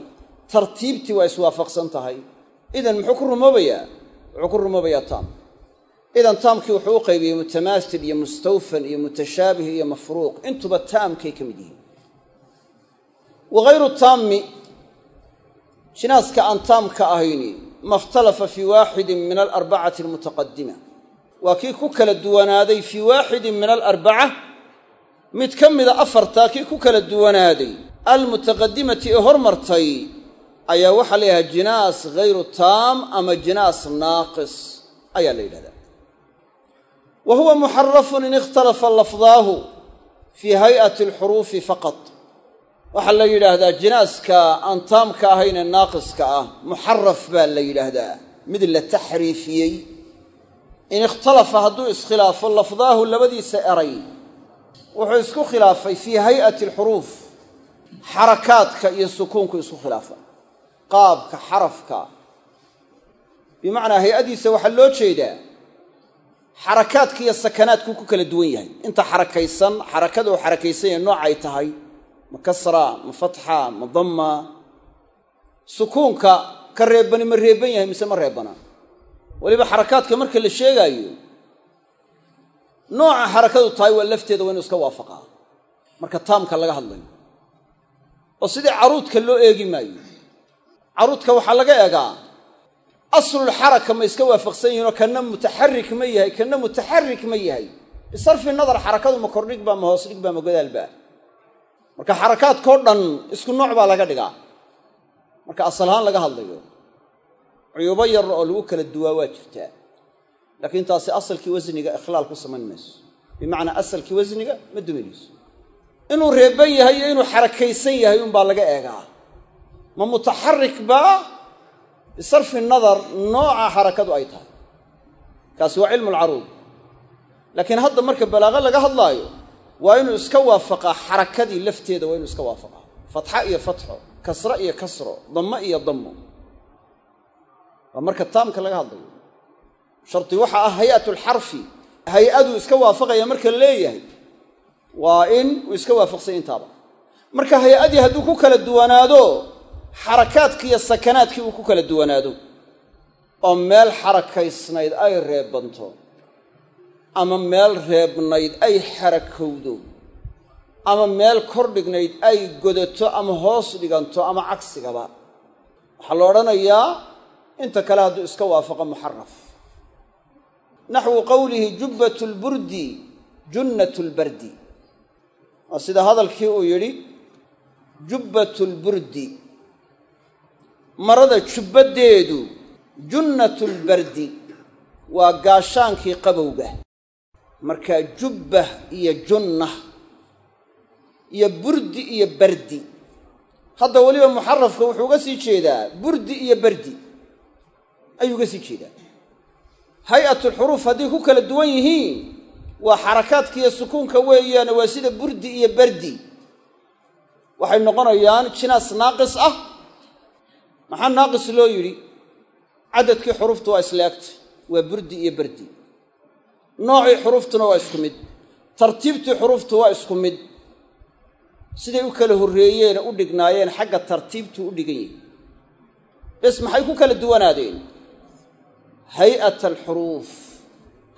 Tartiibtii waa iswaafaqsan tahay. Idan muxuu ku rumoobayaa? Wuxuu ku rumoobayaa taam idan taamkii wuxuu u qaybiyey mutamaasil iyo mustawfan iyo mutashaabih iyo mafruuq. Intuba taamkay ka mid yihiin wa hayru taammi jinaaska aan taamka ahayni ma ikhtalafa fii waaxidin min alarbacati almutaqadima waa kii ku kala duwanaaday fii waaxidin min alarbaca mid ka mida afartaa kii ku kala duwanaaday almutaqadimati ee hormartay ayaa waxaa la yidhahdaa jinaas hayru taam ama jinaas naaqis ayaa la yidhahdaa wa huwa muxarafun in ikhtalafa lafdaahu fii hay'ati alxuruufi faqad waxaa la yidhaahdaa jinaaska aan taamka ahayn naaqiska ah muxaraf baa la yidhaahdaa mid la taxriifiyey. In ikhtalafa hadduu iskhilaafo lafdaahu labadiisa eray wuxuu isku khilaafay fii hay'ati alxuruuf xarakaadka iyo sukuunku isku khilaafa qaabka xarafka. Bimacnaa hay'adiisa waxaa loo jeedaa xarakaadka iyo sakanaadkuu ku kala duwan yahay. Inta xarakaysan xarakada uu xarakaysan yahay noocay tahay ma kasra ma fatxa ma damma. Sukuunka ka reebani ma reeban yahay mise ma reebana? Weliba xarakaadka marka la sheegaayo nooca xarakadu tahay waa lafteeda waa inu iska waafaqaa. Marka taamka laga hadlayo. Oo sidii caruudka loo eegi maayo. Caruudka waxaa laga eegaa aslulxaraka ma iska waafaqsan yihinoo kanna mutaxarik ma yahay kanna mutaxarik ma yahay. Bisarfi nadar xarakadu ma kordhig baa ma hoos dhig baa ma godaalbaa marka xarakaadkao dhan isku nooc baa laga dhigaa. Marka asal ahaan laga hadlayo cuyubo yar oo lagu kala duwaa waa jirtaa. Laakiin taasi asalkii wasniga ikhlaal ku samayn mayso. Bimacnaa asalkii wasniga ma duminayso inuu reeban yahay iyo inuu xarakaysan yahay unbaa laga eegaa. Ma mutaxarik baa bisarfi nadar nooca xarakadu ay tahay. Kaasi waa cilmu alcaruud laakiin hadda marka balaaqo laga hadlaayo waa inuu iska waafaqaa xarakadii lafteeda waa inuu iska waafaqaa. Fatxa iyo fatxo kasro iyo kasro dammo iyo dammo. Waa marka taamka laga hadlayo. Shardi waxaa ah hay'at alxarfi hay'aduu iska waafaqaya marka leeyahay waa in uu iska waafaqsay intaaba. Marka hay'adii hadduu ku kala duwanaado xarakaadkii iyo sakanaadkii uu ku kala duwanaado oo meel xarakaysnayd ay reebanto ama meel reebnayd ay xarakowdo ama meel kor dhignayd ay godato ama hoos dhiganto ama cagsigaba. Waxaa la odhanayaa inta kale hadduu iska waafaqo muxaraf naxwu qowlihi jubbat lburdi junnat lbardi waa sida hadalkii uu yidhi jubbat lburdi marada jubbaddeedu junnatu lbardi waa gaashaankii qabowga markaa jubbah iyo junnah iyo burdi iyo bardi. Hadda weliba muxarafka wuxuu uga sii jeedaa burdi iyo bardi. Ayuu uga sii jeedaa. Hay'atulxuruuf hadday ku kala duwan yihiin waa xarakaadka iyo sukuunka weeyaane waa sida burdi iyo bardi. Waxay noqonayaan jinaas naaqis ah. Maxaa naaqis loo yidhi? Caddadkii xuruuftu waa isleegtay waa burdi iyo bardi noocii xuruuftuna waa isku mid. Tartiibtii xuruuftu waa isku mid. Siday u kala horreeyeen u dhignaayeen xagga tartiibtuu u dhigan yihi bes maxay ku kala duwanaadeen? Hay'at alxuruuf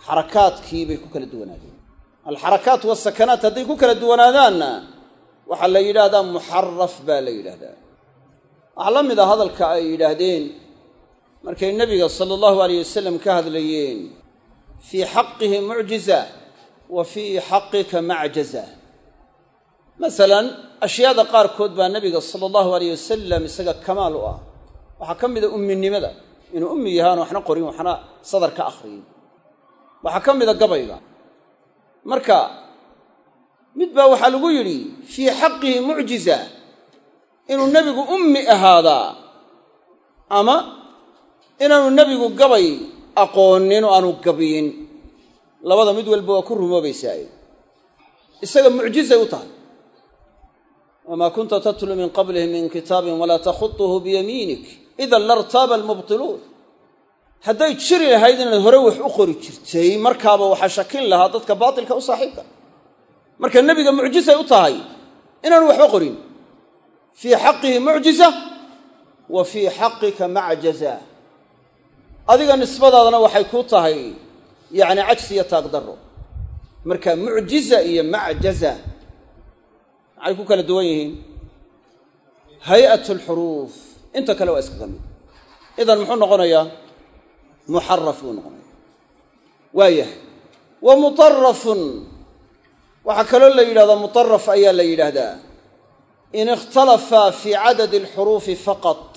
xarakaadkii bay ku kala duwanaadeen. Alxarakaat wasakanaat hadday ku kala duwanaadaanna waxaa la yidhaahdaa muxaraf baa la yidhaahdaa. Waxaa la mid a hadalka ay yidhaahdeen markay nebiga sala allahu alayh wasalam ka hadlayeen fii xaqihi mucjiza wa fii xaqika macjaza masalan ashyaada qaarkood baa nebiga sala allahu alayh wasalam isaga kamaal u ah waxaa ka mida umminimada inuu ummi yahaan waxna qorin waxna sadar ka akhriyin waxaa ka mida gabayga marka mid baa waxaa lagu yidhi fii xaqihi mucjiza inuu nebigu ummi ahaadaa ama inaanu nebigu gabay aqoonin oo aanu gabiyin. Labada mid walba waa ku rumoobaysaaye isaga mucjizay u tahay. Wamaa kunta tatlu min qablihi min kitaabin walaa takhutuhu biyamiinik idan lartaaba almubtiluun hadday jiri lahayd inaad hore wax u qori jirtay markaaba waxaa shakin lahaa dadka baatilka u saaxiibka. Marka nebiga mucjizay u tahay inaanu waxba qorin. Fii xaqihi mucjiza wa fii xaqika macjaza adiga nisbadaadana waxay ku tahay yacni cajsi iyo taagdarro marka mucjiza iyo macjaza maxay ku kala duwan yihiin. Hay'at alxuruuf inta kale waa iskaga mid idan muxuu noqonayaa muxaraf buu noqonaya. Waa yahay wa mutarafun waxaa kaloo la yidhahdaa mutaraf ayaa la yidhaahdaa in ikhtalafa fii cadadi alxuruufi faqad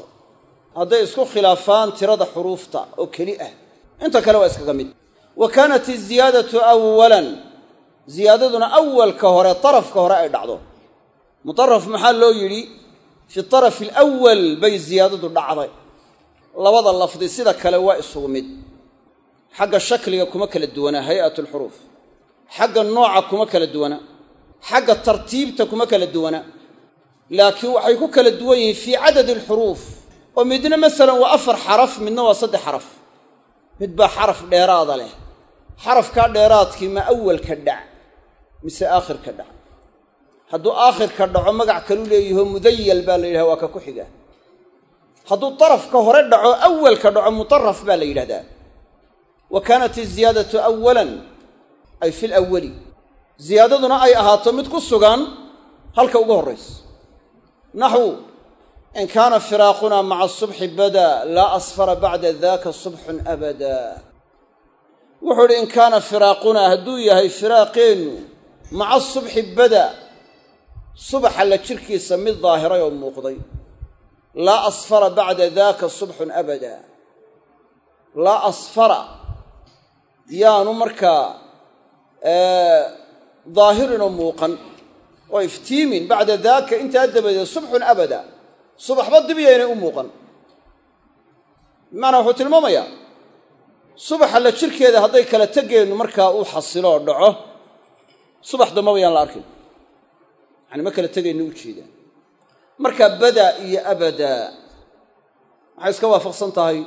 hadday isku khilaafaan tirada xuruufta oo keli ah. Inta kale waa iskaga mid. Wa kaanat iziyaadatu awalan ziyaadaduna awalka hore darafka hore ay dhacdo. Mudaraf maxaa loo yidhi? Fi tarafi alawal bay ziyaadadu dhacday. Labada lafdi sida kale waa isugu mid. Xagga shakliga kuma kala duwana hay'at alxuruuf xagga nooca kuma kala duwana xagga tartiibta kuma kala duwana laakiin waxay ku kala duwan yihiin fii cadadi alxuruuf oo midna masalan waa afar xaraf midna waa saddex xaraf. Mid baa xaraf dheeraada leh. Xarafkaa dheeraadkii ma awalka dhac mise aakhirka dhac. Hadduu aakhirka dhaco magac kalu leeyaho mudayal baa la yidhahda waa ka ku xiga hadduu darafka hore dhaco awalka dhaco mutaraf baa la yidhahdaa. Wa kaanat iziyaadatu awalan ay fi lawali ziyaadaduna ay ahaato mid ku sugan halka ugu horraysa naxwu in kaana firaaquna maca asubxi bada laa asfara bacda daka subxun abada wuxuu idhi in kaana firaaqunaa hadduu yahay firaaqeennu maca asubxi bada subaxa la jirkiisa mid daahiray oo muuqday laa asfara bacda daka subxun abada laa asfara yaanu markaa daahirinoo muuqan oo iftiimin bacda daaka intaa dabadeed subxun abada subaxba dibya inay u muuqan. Bimacnaa wuxuu tilmaamayaa subaxa la jirkeeda hadday kala tegeennu markaa uu xasilo oo dhaco subax dambaba yaan la arkin. Yani ma kala tegaynu u jeedaan. Marka bada iyo abada waxay iska waafaqsan tahay.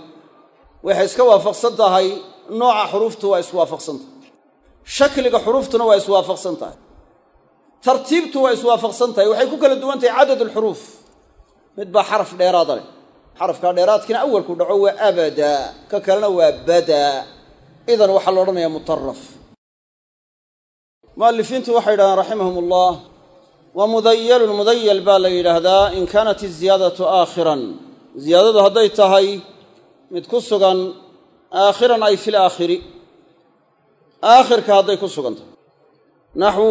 Waxay iska waafaqsan tahay nooca xuruuftu waa iswaafaqsan tahay. Shakliga xuruuftuna waa iswaafaqsan tahay. Tartiibtu waa iswaafaqsan tahay. Waxay ku kala duwan tahay cadad alxuruuf mid baa xaraf dheeraada leh. Xarafkaa dheeraadkiina awalku dhaco waa abada ka kalena waa bada. Idan waxaa la odhanayaa mutaraf mu'alifiintu waxay yidhahdeen raximahum ullah wa mudayalun mudayal baa la yidhaahdaa in kaanat iziyaadatu aakhiran. Ziyaadadu hadday tahay mid ku sugan aakhiran ay fi laakhiri aakhirka hadday ku sugan tahay. Naxwu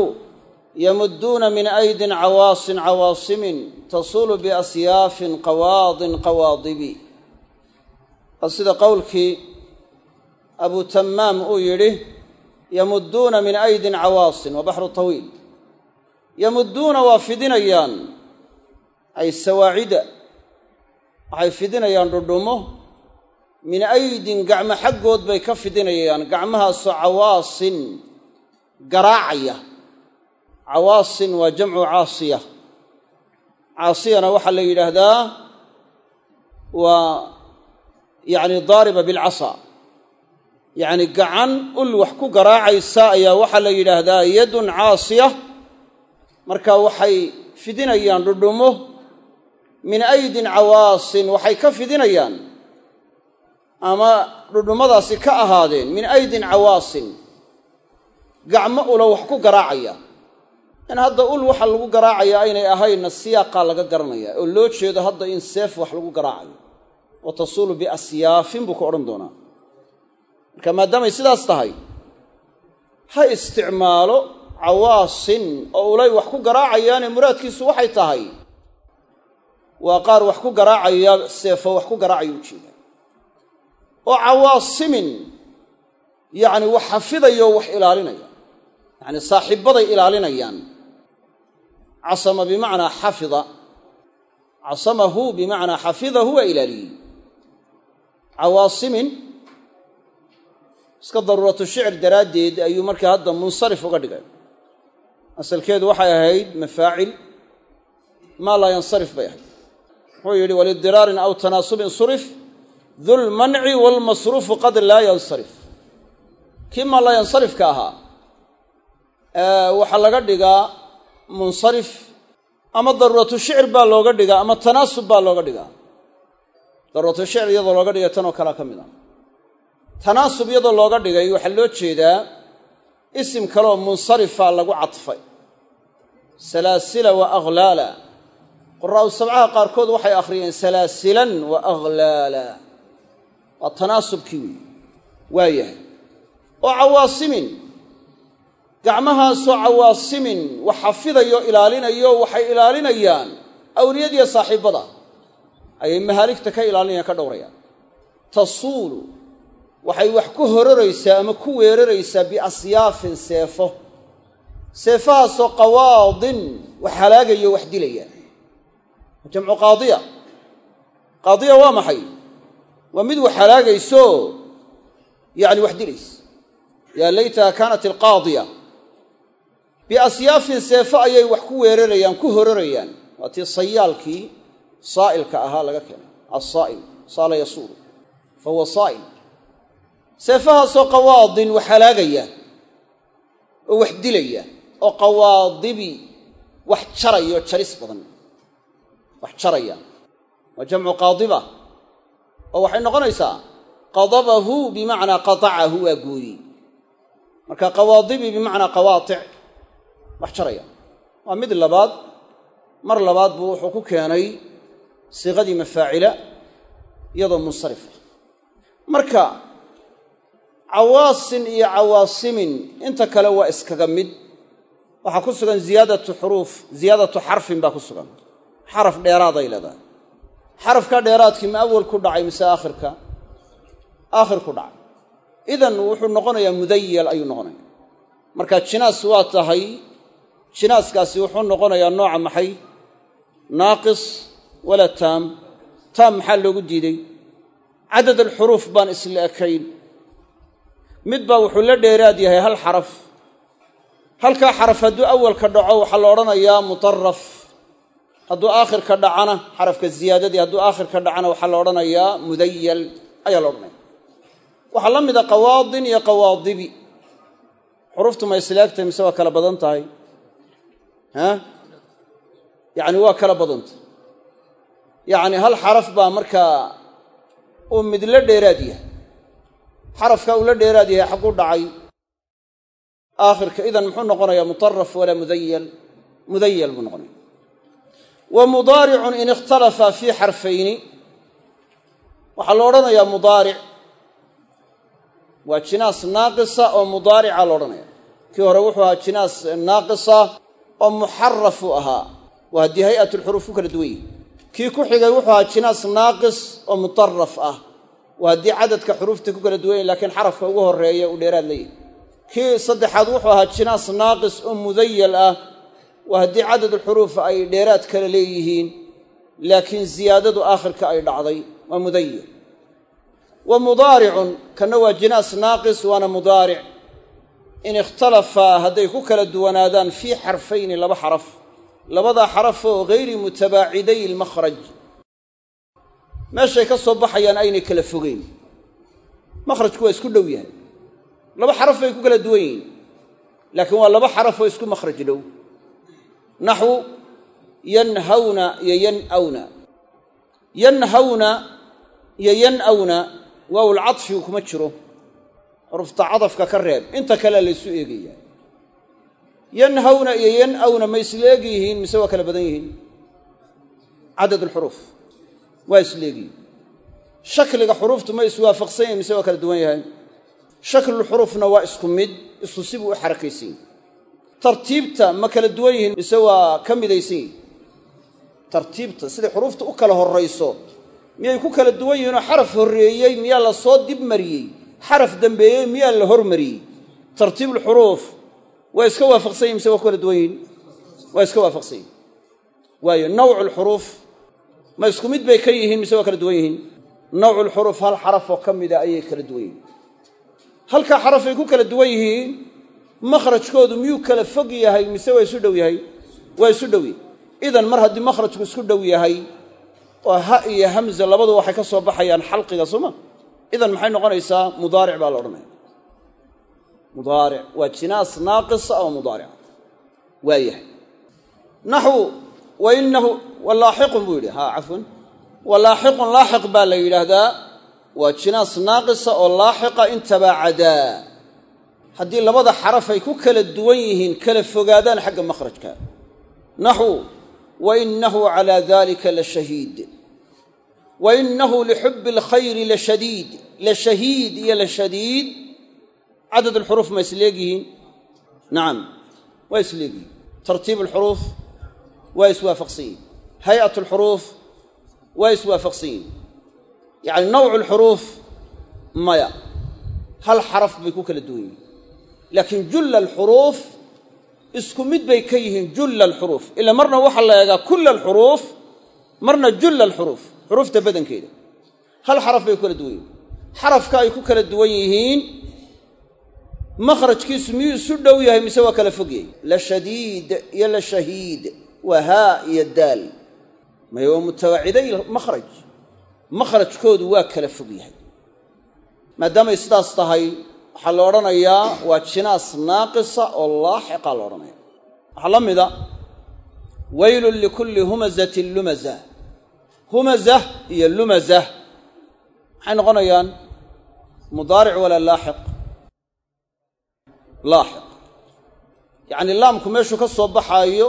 yamudduuna min aydin cawaasin cawaasimin tasuulu biasyaafin qawaadin qawaadibi. Waa sida qowlkii abu tamaam uu yidhi yamudduuna min aydin cawaasin waa baxru tawiil. Yamudduuna waa fidinayaan ay sawaacida waxay fidinayaan dhudhumo min aydin gacmo xaggood bay ka fidinayaan gacmahaasoo cawaasin garaacaya cawaasin waa jamcu caasiya. Caasiyana waxaa la yidhaahdaa waa yacni daariba bilcasa. Yacni gacan ul wax ku garaacaysa ayaa waxaa la yidhaahdaa yadun caasiya. Marka waxay fidinayaan dhudhumo min aydin cawaasin waxay ka fidinayaan ama dhudhummadaasi ka ahaadeen min aydin cawaasin. Gacmo ula wax ku garaacaya in hadda ul waxa lagu garaacaya aynay ahaynna siyaaqaa laga garanaya oo loo jeedo hadda in seef wax lagu garaacayo. Wa tasuulu biasyaafin buu ka odhan doonaa. Marka maadaamay sidaas tahay ha isticmaalo cawaasin oo ulay wax ku garaacayaane muraadkiisu waxay tahay waa qaar wax ku garaacaya seefo wax ku garaacaya ujeeda oo cawaasimin yacni wax xafidaya oo wax ilaalinaya. Yacni saaxiibbaday ilaalinayaan casama bimacnaa xafida casamahu bimacnaa xafidahu waa ilaaliyey cawaasimin iska daruuratu shicir daraaddeed ayuu markaa hadda munsarif uga dhigay. Asalkeedu waxay ahayd mafaacil maa laa yansarif bay ahayd. Wuxuu yidhi walidiraarin aw tanaasubin surif dulmanci waalmasruufu qad laa yansarif. Kii maa laa yansarifka ahaa waxaa laga dhigaa munsarif ama daruuratu shicir baa looga dhigaa ama tanaasub baa looga dhigaa. Daruuratu shicir iyadoo looga dhigay tanoo kalea ka mid a tanaasub iyadoo looga dhigay waxaa loo jeedaa isim kaleoo munsarifaa lagu cadfay. Salaasila wa aghlaala. Quraa'u sabcaha qaarkood waxay akhriyeen salaasilan wa aghlaala. Waa tanaasubkii weeye waayahay oo cawaasimin gacmahaasoo cawaasimin wax xafidayo ilaalinayo waxay ilaalinayaan. Awliyadiiyo saaxiibbada ayay mahaaligta ka ilaalinayaan ka dhowrayaan. Tasuulu waxay wax ku hororaysaa ama ku weeraraysaa biasyaafin seefo. Seefahaasoo qawaadin wax halaagayo wax dilaya. Jamcu qaadiya. Qaadiya waa maxay? Waa mid wax halaagayso yacni wax dilaysa yaa laytaha kaanat alqaadiya biasyaafin seefo ayay wax ku weerarayaan ku hororayaan waa tii sayaalkii saa'ilka ahaa laga keenay. Alsaa'il saala yasuulu fa huwa saa'il. Seefahaasoo qawaadin wax halaagaya oo wax dilaya oo qawaadibi wax jarayo jaris badan wax jaraya waa jamcu qaadiba oo waxay noqonaysaa qadabahu bimacnaa qatacahu waa gooyi marka qawaadibi bimacnaa qawaatic wax jaraya. Waa mid labaad. Mar labaad buu wuxuu ku keenay siiqadii mafaacila iyadoo munsarifa marka cawaasin iyo cawaasimin inta kale waa iskaga mid. Waxaa ku sugan ziyaadatu xuruuf ziyaadatu xarfin baa ku sugan. Xaraf dheeraaday leedahay. Xarafka dheeraadkii ma awal ku dhacay mise aakhirka? Aakhir ku dhacay. Idan wuxuu noqonayaa mudayal ayuu noqonaya marka jinaas waa tahay jinaaskaasi wuxuu noqonayaa nooca maxay? Naaqis walaa taam. Taam maxaa loogu diiday? Cadad alxuruuf baan isla ekayn. Mid baa wuxuu la dheeraad yahay hal xaraf. Halkaa xaraf hadduu awalka dhaco waxaa la odhanayaa mutaraf hadduu aakhirka dhacana xarafka ziyaadadii hadduu aakhirka dhacana waxaa la odhanayaa mudayal ayaa la odhanaya. Waxaa la mida qawaadin iyo qawaadibi xuruftu ma isleegtahay mise waa kala badan tahay? ha yacni waa kala badantah yacni hal xaraf baa markaa uu mid la dheeraad yahay. Xarafka uu la dheeraad yahay xagguu dhacay. Aakhirka idan muxuu noqonayaa mutaraf walaa mudayal. Mudayal buu noqonaya. Wa mudaaricun in ikhtalafa fii xarfayni. Waxaa la odhanayaa mudaaric. Waa jinaas naaqisa oo mudaarica la odhanaya kii hore wuxuu ahaa jinaas naaqisa oo muxaraf uu ahaa. Waa haddii hay'at lxuruuf ku kala duwan yihi kii ku xigay wuxuu ahaa jinaas naaqis oo mutaraf ah. Waa haddii cadadka xuruufta ku kala duwan yahi lakiin xarafka ugu horreeya uu dheeraad leeyahy kii saddexaad wuxuu ahaa jinaas naaqis oo mudayal ah. Waa haddii cadadulxuruuf ay dheeraad kale leeyihiin laakiin ziyaadadu aakhirka ay dhacday. Waa mudayal. Wa mudaaricun kanna waa jinaas naaqis waana mudaaric in ikhtalafaa hadday ku kala duwanaadaan fii xarfayni laba xaraf. Labadaa xarafoo hayri mutabaaciday ilmakhraj meeshay ka soo baxayaan aynay kala fogeyn. Makhrajku waa isku dhow yahay. Laba xaraf bay ku kala duwan yihiin. Laakiin waa laba xaraf oo isku makhraj dhow. Naxwu yanhawna iyo yanawna. Yanhawna iyo yanawna waawlcadfigu kuma jiro xurufta cadafka ka reeb. Inta kalea laysu eegaya. Yanhawna iyo yanawna ma isla eg yihiin mise waa kala badan yihiin? Cadad alxuruuf waa isla egyihiin shakliga xuruuftu ma iswaafaqsan yahin mise waa kala duwan yahay? Shaklulxuruufna waa isku mid isku sibuu u xarakaysan yihiin tartiibta ma kala duwan yihiin mise waa ka midaysan yihiin tartiibta siday xuruufta u kala horrayso miyay ku kala duwan yihiinoo xaraf horreeyey miyaa la soo dib mariyey xaraf dambeeyey miyaa la hormariyey? Tartiibulxuruuf waa iska waafaqsan mise waa kala duwan waa iska waafaqsan yihiin waayo nawculxuruuf ma isku mid bay ka yihiin mise waa kala duwan yihiin? Nawculxuruuf hal xarafoo ka mida ayay kala duwan yihiin halkaa xarafay ku kala duwan yihiin makhrajkoodu miyuu kala fog yahay mise waa isu dhow yahay? Waa isu dhow idan mar haddii makhrajku isku dhow yahay oo ha iyo hamza labadu waxay ka soo baxayaan xalqiga sooma idan maxay noqonaysaa mudaaric baa la odhanaya. Mudaaric waa jinaas naaqisa oo mudaarica waa yahay. Naxwu wa inahu wa laaxiqun buu yidhi. Haa cafwan. Wa laaxiqun laaxiq baa la yidhaahdaa. Waa jinaas naaqisa oo laaxiqa in tabaacadaa haddii labada xaraf ay ku kala duwan yihiin kala fogaadaan xagga makhrajka naxwu wa calaa dalika la shahiid wa inahu lixubbi alkhayri la shadiid la shahiid iyo la shadiid cadad alxuruuf ma isleegyihiin nacam waa isleegyihiin tartiib alxuruuf waa iswaafaqsan yihiin hay'at alxuruuf waa iswaafaqsan yihiin yacni nawcu alxuruuf maya. Hal xaraf bay ku kala duwan yihiin. Laakiin julla alxuruuf isku mid bay ka yihiin julla alxuruuf ila marna waxaa la eegaa kulla alxuruuf marna julla alxuruuf xuruufta badankeeda. Hal xaraf bay ku kala duwan yihiin. Xarafka ay ku kala duwan yihiin makhrajkiisu miyuu isu dhow yahay mise waa kala fog yahay la shadiid iyo la shahiid. Waa haa iyo daal. Maya waa mutawaaciday makhraj makhrajkoodu waa kala fog yahay. Maadaamay sidaas tahay waxaa la odhanayaa waa jinaas naaqisa oo laaxiqa la odhanaya waxaa la mida weylun likulli humazatin lumaza humazah iyo lumazah. Maxay noqonayaan mudaaric walaa laaxiq. Laaxiq. Yacni laamku meeshuu ka soo baxaayo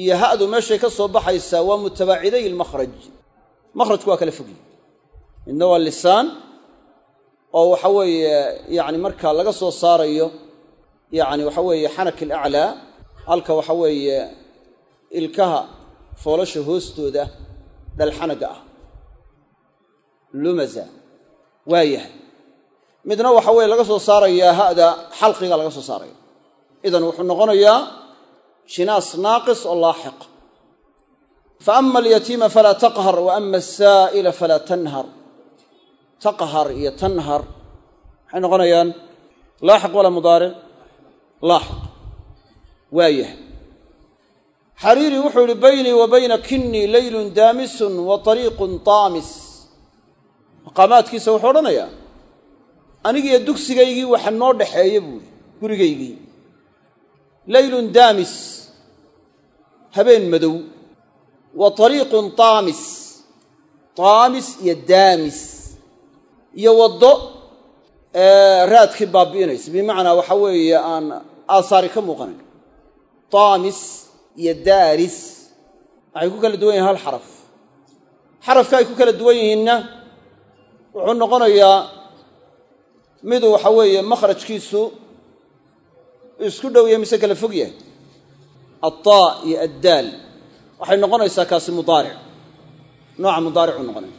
iyo ha'du meeshay ka soo baxaysaa waa mutabaaciday ilmakhraj. Makhrajku waa kala fogyi midna waa lisaan oo waxa weeye yacni markaa laga soo saarayo yacni waxa weeye xanak alaclaa halka waxa weeye ilkaha foolasha hoostooda dhalxanaga ah. Lumaza. Waa yahay. Midna waxa weeye laga soo saarayaa ha'da xalqiga laga soo saaraya idan wuxuu noqonayaa jinaas naaqis oo laaxiq. Fa ama alyatiima falaa taqhar wa ama asaa'ila falaa tanhar. Taqhar iyo tanhar maxay noqonayaan laaxiq walaa mudaaric laaxiq. Waa yahay xariiri wuxuu yihi baynii wa bayna kinnii leylun daamisun wa ariiqun taamis. Maqaamaadkiisa wuxuu odhanayaa anigiiyo dugsigaygii waxa noo dhaxeeya buuri gurigaygii. Leylun daamis habeen madow wa ariiqun taamis taamis iyo daamis iyo waddo raadkii baabi'inaysa. Bimacnaa waxa weeye aan aasaari ka muuqanayn. Taamis iyo daaris. Waxay ku kala duwan yihiin hal xaraf. Xarafka ay ku kala duwan yihiinna wuxuu noqonayaa midu waxa weeye makhrajkiisu isku dhow yahay mise kala fog yahay. Altaa iyo addaal. Waxay noqonaysaa kaasi mudaaric. Nooca mudaaricuu noqonaya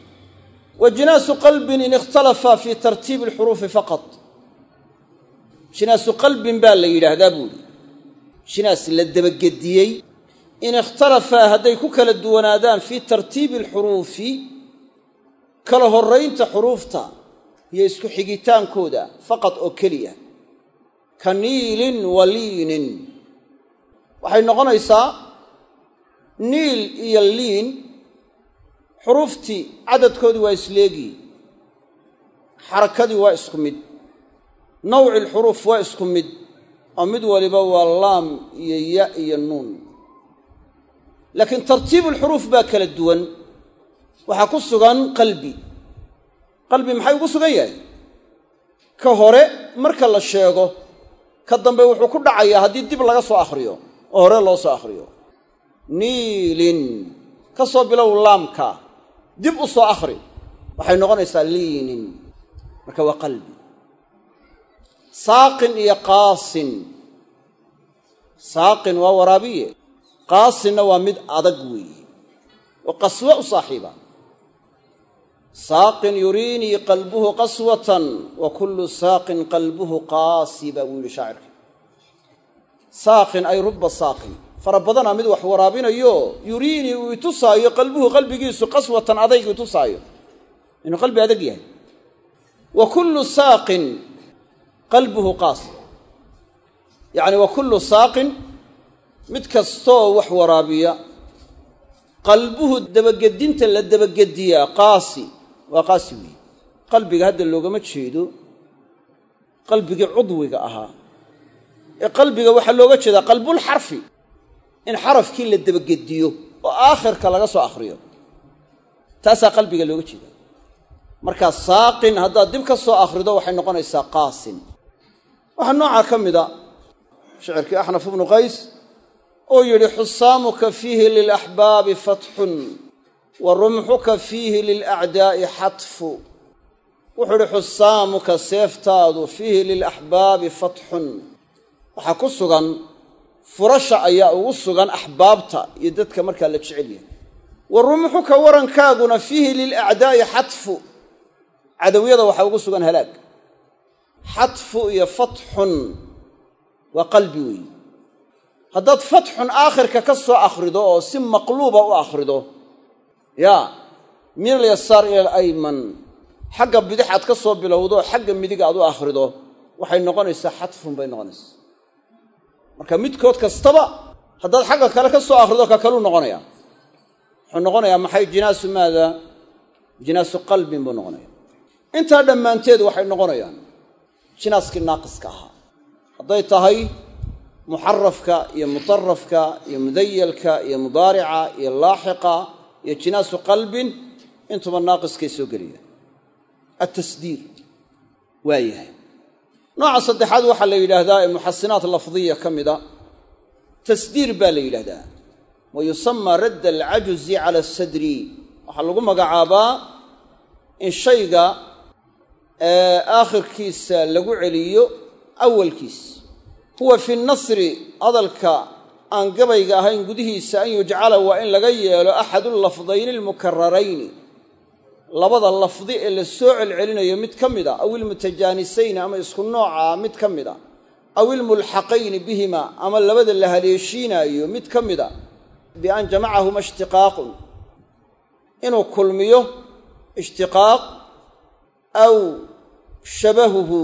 wa jinaasu qalbin in ikhtalafa fii tartiibi alxuruufi faqad jinaasu qalbin baa la yidhaahdaa buuhi jinaas la dabagediyey in ikhtalafaa hadday ku kala duwanaadaan fii tartiibi alxuruufi kala horraynta xuruufta iyo isku xigitaankooda faqad oo keliya ka niilin wa liinin. Waxay noqonaysaa niil iyo liin xuruuftii cadadkoodii waa isleegii xarakadii waa isku mid nawci lxuruuf waa isku mid oo mid waliba waa laam iyo ya iyo nuun laakiin tartiibu lxuruuf baa kala duwan. Waxaa ku sugan qalbi. Qalbi maxay ugu sugan yahay? Ka hore marka la sheego ka dambe wuxuu ku dhacayaa haddii dib laga soo akhriyo oo hore loo soo akhriyo. Niilin ka soo bilow laamka dib u soo akhri. Waxay noqonaysaa liinin. Marka waa qalbi. Saaqin iyo qaasin. Saaqin waa waraabiye qaasinna waa mid adag weeye. Oo qaswe u saaxiiba. Saaqin yuriinii qalbuhu qaswatan wa kullu saaqin qalbuhu qaasiba buu yidhi shaacirka. Saaqin ay rubba saaqin. Fara badana mid wax waraabinayo yuriinii uu itusaayo qalbuhu qalbigiisu qaswatan adayg itusaayo inuu qalbi adag yahay. Wa kullu saaqin qalbuhu qaasi. Yacni wa kullu saaqin mid kastoo wax waraabiya qalbuhu dabagedinta la dabagediyaa qaasi waa qaasi weeye qalbiga hadda loogama jeedo qalbigii cudwiga ahaa. Ee qalbiga waxaa looga jeedaa qalbulxarfi in xarafkii la dabagediyo oo aakhirka laga soo akhriyo. Taasaa qalbiga looga jeeda markaa saaqin haddaad dib ka soo akhrido waxay noqonaysaa qaasin. Waxaa noocaa ka mida shicirkii axnaf ibnu qays oo yidhi xusaamuka fiihi lilaxbaabi fatxun wa rumxuka fiihi lilacdaa'i xatfu. Wuxuu idhi xusaamuka seeftaadu fiihi lilaxbaabi fatxun. Waxaa ku sugan furasha ayaa ugu sugan axbaabta iyo dadka markaa la jecel yahay. Wa rumxuka warankaaguna fiihi lilacdaa'i xatfu. Cadowyada waxaa ugu sugan halaag. Xadfu iyo fatxun waa qalbi weeye haddaad fatxun aakhirka ka soo akhrido oo si maqluuba u akhrido yaa min alyasaar ila alayman xagga bidix aad ka soo bilowdo xagga midig aad u akhrido waxay noqonaysaa xadfun bay noqonaysaa. Marka midkood kastaba haddaad xagga kale ka soo akhrido ka kaluu noqonaya. Wuxuu noqonayaa maxay jinaasu maada? Jinaasu qalbin buu noqonaya intaa dhammaanteed waxay noqonayaan jinaaskii naaqiska ahaa. Hadday tahay muxarafka iyo mutarafka iyo mudayalka iyo mudaarica iyo laaxiqa iyo jinaasu qalbin intuba naaqiskay soo gelaya altasdiir waa yahay. Nooca saddexaad waxaa la yidhaahdaa ee muxasinaat lafdiya ka mida. Tasdiir baa la yidhahdaa wa yusamaa radda alcajuzi cala asadri waxaa lagu magacaabaa in shayga aakhirkiisa lagu celiyo awalkiisa huwa fi nasri hadalka aan gabayga ahayn gudihiisa an yujcala waa in laga yeelo axadu lafdayni almukararayni labada lafdi ee la soo celcelinayo mid ka mid a aw ilmutajaanisayn ama isku noocaa mid ka mid a aw ilmulxaqayni bihima ama labada la haleeshiinaayo mid ka mid a bian jamacahuma ishtiqaaqun. Inuu kulmiyo ishtiqaaq aw shabahuhu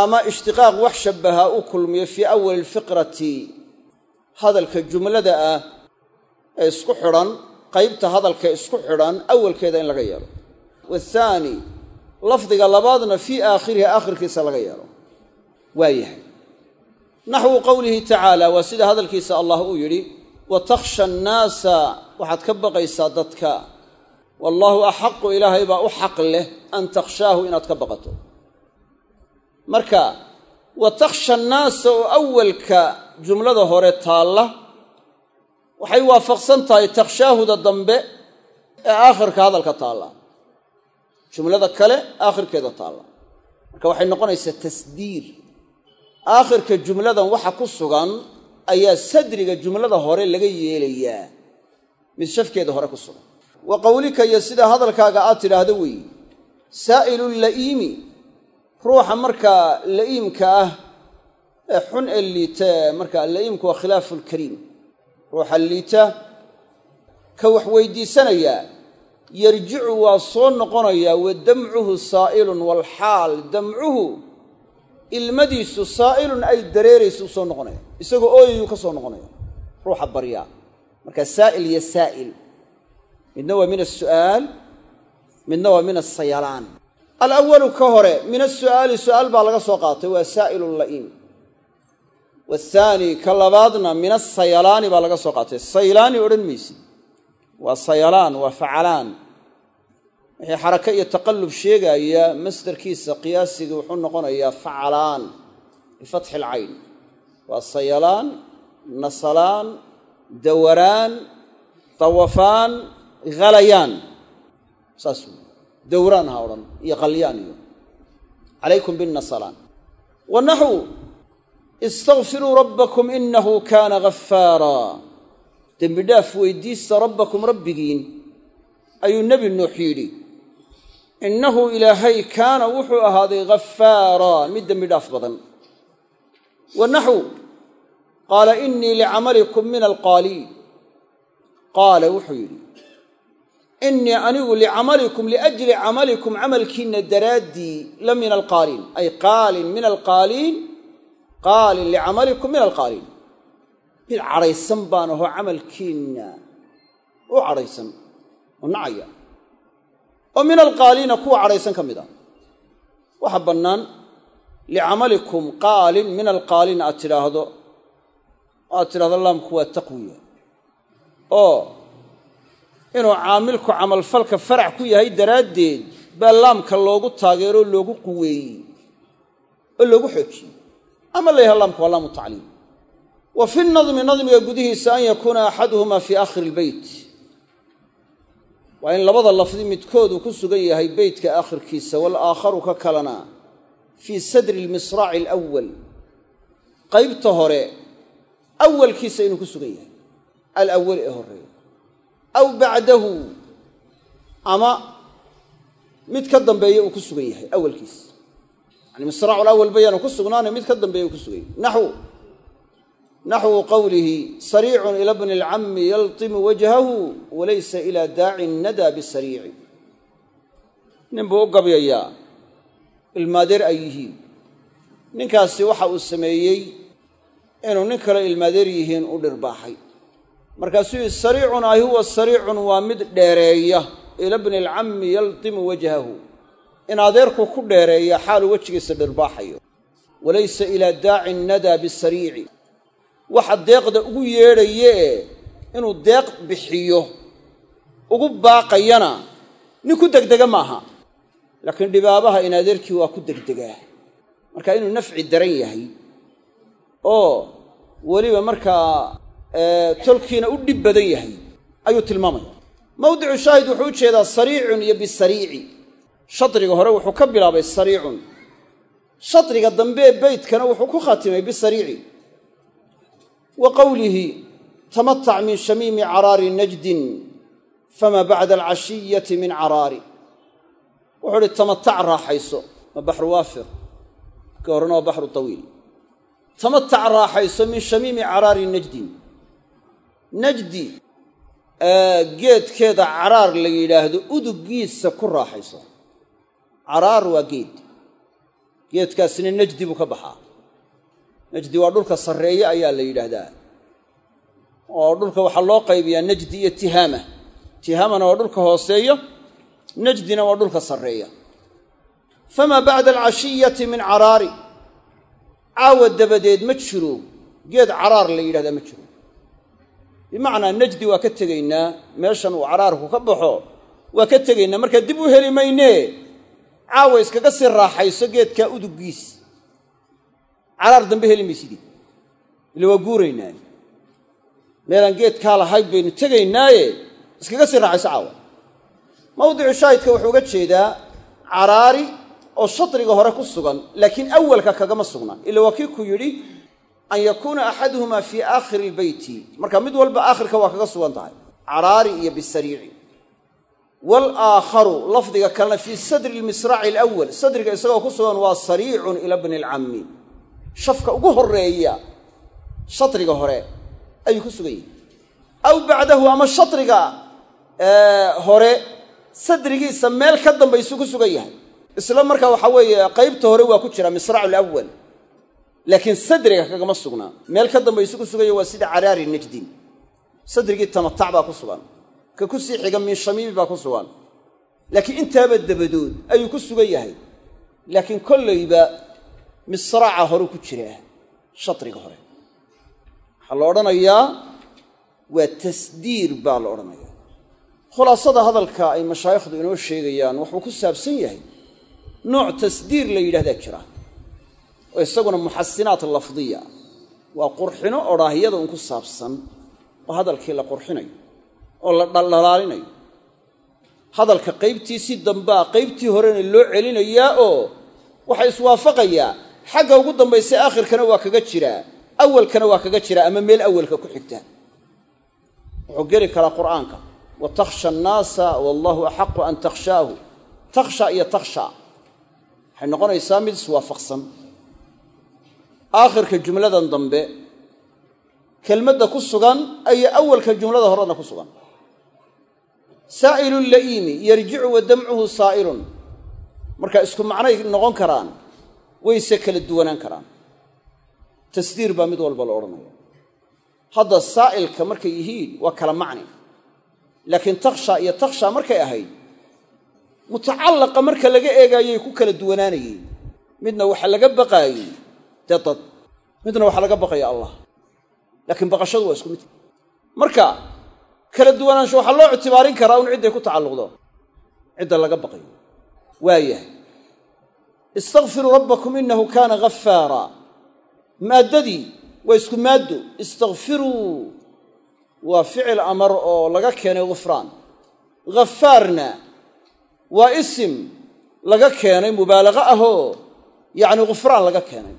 ama ishtiqaaq wax shabbaha u kulmiyo fii awali alfiqrati hadalka jumlada ah ee isku xidhan qaybta hadalka isku xidhan awalkeeda in laga yeelo. Wathaani lafdiga labaadna fii aakhirihi aakhirkiisa laga yeelo. Waa yahay. Naxwu qowlihi tacaala waa sida hadalkiisa allah uu yidhi wa takhsha annaasa waxaad ka baqaysaa dadka. Wallaahu axaqu ilaahay baa u xaq leh an takhshaahu inaad ka baqato marka wa takhsha annaasa oo awalka jumlada hore taalla. Waxay waafaqsan tahay takhshaahuda dambe ee aakhirka hadalka taalla. Jumlada kale aakhirkeeda taalla. Marka waxay noqonaysaa tasdiir. Aakhirka jumladan waxa ku sugan ayaa sadriga jumlada hore laga yeelayaa. Mid shafkeeda hore ku sugan. Wa qowlika iyo sida hadalkaaga aad tidhaahdo weeye saa'ilu la'iimi ruuxa markaa la'iimka ah ee xun ee liita markaa la'iimku waa khilaafu lkariim ruuxa liita ka wax weydiisanayaa yarjicu waa soo noqonayaa wa damcuhu saa'ilun waalxaal damcuhu ilmadiisu saa'ilun ay dareeraysa u soo noqonaya isagoo ooyayuu ka soo noqonaya. Ruuxa baryaa marka saa'il iyo saa'il midna waa min asu'aal midna waa min asayalaan alawalu ka hore min asu'aali su'aal baa laga soo qaatay waa saa'ilu la'iim. Wathaani ka labaadna min asayalaani baa laga soo qaatay. Saylaani odhan maysid waa sayalaan waa facalaan. Wixii xarake iyo taqallub sheegaaya masdarkiisa qiyaasiga wuxuu noqonayaa facalaan bifatxi alcayn waa sayalaan nasalaan dawaraan dawafaan halayaan saas wey dawraan ha odhan iyo qalyaan iyo. Calaykum binnasalaan. Wa naxwu istakfiruu rabbakum inahu kaana ghafaara dembi dhaaf weydiista rabbakum rabbigiin ayuu nebi nuux yidhi. Innahu ilaahay kaana wuxuu ahaaday ghafaara mid dembi dhaaf badan. Wa naxwu qaala inii licamalikum min alqaaliin. Qaala wuxuu yidhi innii anigu licamalikum liajli camalikum camalkiinna daraaddii la min alqaaliin ay qaalin min alqaaliin qaalin licamalikum min alqaaliin mid cadhaysan baan ahoo camalkiinna u cadhaysan oo nacaya oo min alqaaliina kuwa cadhaysan ka mid ah waxaa bannaan licamalikum qaalin min alqaaliin aad tidhaahdo tidhahdo laamku waa taqwiya oo inuu caamilku camalfalka farac ku yahay daraaddeed baa laamka loogu taageeroo loogu quweeyey oo loogu xoojiyey ama la yaha laamka waa laamu tacliim. Wa fi nadmi nadmiga gudihiisa an yakuuna axaduhuma fii aakhiri ilbeyt waa in labada lafdi midkoodu ku sugan yahay beytka aakhirkiisa walaakharu ka kalena fii sadri almisraaci alawal qaybta hore awalkiisa inuu ku sugan yahay. Alawali ee horreeya aw bacdahu. Ama mid ka dambeeya uu ku sugan yahay awalkiisa yani misraacu lawal bayaanu ku sugnaana mid ka dambeeya ku sugay naxwu. Naxwu qowlihi sariicun ila bni alcammi yaltimu wajhahu walaysa ila daaci nada bisariici. Nin buu u gabyayaa ilmaadeer ay yihiin. Ninkaasi waxa uu sameeyey inuu nin kale ilmaadeer yihiin u dhirbaaxay markaasuu yihi sariicun ay huwa sariicun waa mid dheereeya. Ila bni alcammi yaltimu wajhahu. In adeerku ku dheereeya xaaluu wejigiisa dhirbaaxayo. Walaysa ilaa daaci nadaa bisariici. Waxa deeqda ugu yeedhaye inuu deeq bixiyo ugu baaqayana nin ku degdega maaha. Laakiin dhibaabaha in adeerkii waa ku degdegaa. Marka inuu nafci daran yahay oo weliba markaa tolkiina u dhib badan yahay ayuu tilmaamaya. Mawdicu shaahid wuxuu u jeedaa sariicun iyo bisariici. Shadriga hore wuxuu ka bilaabay sariicun. Shadriga dambe ee beytkana wuxuu ku khatimay bisariici. Wa qowlihi tamatac min shamiimi caraari najdin fama bacda alcashiyati min caraari. Wuxuu uhi tamatac raaxayso ma baxru waafir ka horena waa baxru tawiil. Tamatac raaxayso min shamiimi caraari najdin najdi geedkeeda caraar la yidhaahdo udugiisa ku raaxayso. Caraar waa geed. Geedkaasina najdi buu ka baxaa. Najdi waa dhulka sarreeye ayaa la yidhaahdaa. Oo dhulka waxaa loo qaybiyaa najdi iyo tihaama. Tihaamana waa dhulka hooseeya najdina waa dhulka sarreeya. Famaa bacda alcashiyati min caraari? Caawa dabadeed ma jiro. Geed caraar la yidhahdaa ma jiro bimacnaa najdi waa ka tegaynaa meeshan uu caraarku ka baxo waa ka tegaynaa. Markaa dib u heli maynee caawa iskaga sii raaxayso geedkaa udugiis caraar dambe heli maysidii ila waa guuraynaaye meelaan geedkaa lahayd baynu tegaynaaye iskaga sii raaxayso caawa. Mawdicu shaahidka wuxuu uga jeedaa caraari oo shadriga hore ku sugan laakiin awalka kagama sugna. Ila waa kii ku yidhi an yakuuna axaduhumaa fii aakhiri lbeyti. Marka mid walba aakhirka waa kaga sugan tahay. Caraari iyo bisariici. Walaakharu lafdiga kalena fii sadri lmisraaci alawal sadriga isagoo ku sugan waa sariicun ila bni alcammi. Shafka ugu horreeya shadriga hore ayuu ku sugan yihi aw bacdahu ama shadriga hore sadrigiisa meel ka dambaysuu ku sugan yahay. Isla markaa waxaa qaybta hore waa ku jira laakiin sadriga kagama sugnaa meel ka dambaysu ku sugan yahy waa sida caraari najdin. Sadrigii tamatac baa ku sugan. Ka ku sii xiga min shamiimi baa ku sugan. Laakiin intaaba dabadood ayuu ku sugan yahay. Laakiin kollayba misraaca horeu ku jiraa shadriga hore. Waxaa la odhanayaa waa tasdiir baa la odhanayaa. Khulaasada hadalka ay mashaayikhdu inoo sheegayaan wuxuu ku saabsan yahay nooc tasdiir la yidhahdaa jira oo isaguna muxasinaat lafdiya. Waa qurxino odhaahyada un ku saabsan oo hadalkii la qurxinayo oo la dhaldhalaalinayo hadalka qaybtiisii dambaa qaybtii horena loo celinayaa oo waxay iswaafaqayaa. Xagga ugu dambaysa aakhirkana waa kaga jiraa. Awalkana waa kaga jiraa ama meel awalka ku xigta. Wuxuu geli karaa qur'aanka. Wa takhsha annaasa wallahu axaqu an takhshaahu. Takhsha iyo takhsha. Waxay noqonaysaa mid iswaafaqsan aakhirka jumladan dambe kelmadda ku sugan ayaa awalka jumlada horena ku sugan. Saa'ilu la'iimi yarjicu wa damcuhu saa'ilun. Marka isku macnay noqon karaan wayse kala duwanaan karaan. Tasdiir baa mid walba la odhanaya hadda saa'ilka markay yihiin waa kala macni. Laakiin takhsha iyo takhsha markay ahayd mutacallaqa marka laga eegaayay ku kala duwanaanayeen midna waxa laga baqaayey dee dad midna waxaa laga baqaya allah. Laakiin baqashadu waa isku mid. Marka kala duwanaansho waxaa loo ictibaarin karaa un cidday ku tacalluqdo. Cidda laga baqayo. Waayahay istakfiruu rabbakum inahu kaana ghafaara maaddadii waa isku maaddo. Istakfiruu waa ficil amar oo laga keenay ghufraan. Ghafaarna waa isim laga keenay mubaalaqa ahoo yacni ghufraan laga keenay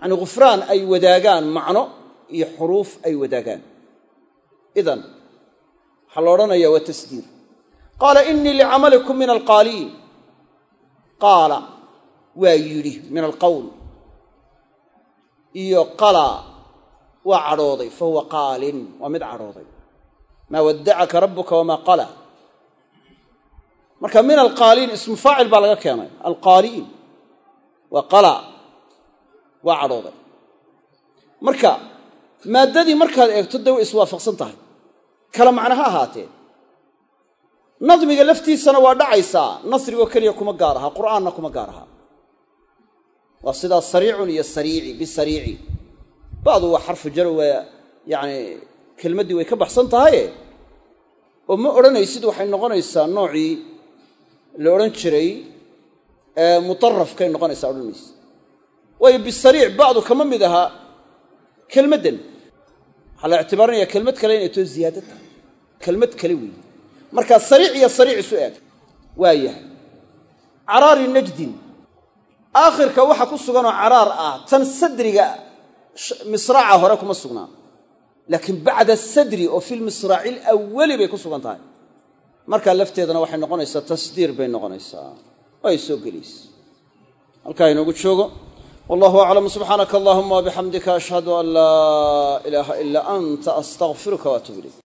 yacni ghufraan ay wadaagaan macno iyo xuruuf ay wadaagaan. Idan waxaa la odhanayaa waa tasdiir. Qaala inii licamalikum min alqaaliin. Qaala waa yidhi min alqowl iyo qala waa cadhooday fa huwa qaalin waa mid cadhooday. Maa waddacaka rabbuka wamaa qala. Marka min alqaaliin ismu faacil baa laga keenay. Alqaaliin waa qala waa cadhooday marka maaddadii markaad eegto dee way iswaafaqsan tahay. Kala macno ha ahaatee. Nadmiga laftiisana waa dhacaysaa. Nasrigoo keliya kuma gaar aha qur'aanna kuma gaar aha. Waa sidaa sariicun iyo sariici bisariici. Ba'du waa xarfu jar waa yacni kelmaddii way ka baxsan tahaye oo ma odhanaysid waxay noqonaysaa noocii la odhan jiray mutarafkay noqonaysaa odhan maysid waayo bisariic ba'du kama mid ahaa kelmaddan waxaa la ictibaarinaya kelmad kale inay too ziyaada tahay. Kelmad kale weeye markaa sariic iyo sariic isu eeg. Waa yahay. Caraari najdin. Aakhirka waxa ku suganoo caraar ah tan sadriga misraaca hore kuma sugnaa laakiin bacda sadri oo fi lmisraaci alawali bay ku sugan tahay. Markaa lafteedana waxay noqonaysaa tasdiir bay noqonaysaa. Oo ay soo gelaysa halkaa inoogu joogo wallahu aclam subxaanaka allahuma wabixamdika ashhadu an laa ilaaha ilaa anta astaqfiruka waatuub ilayk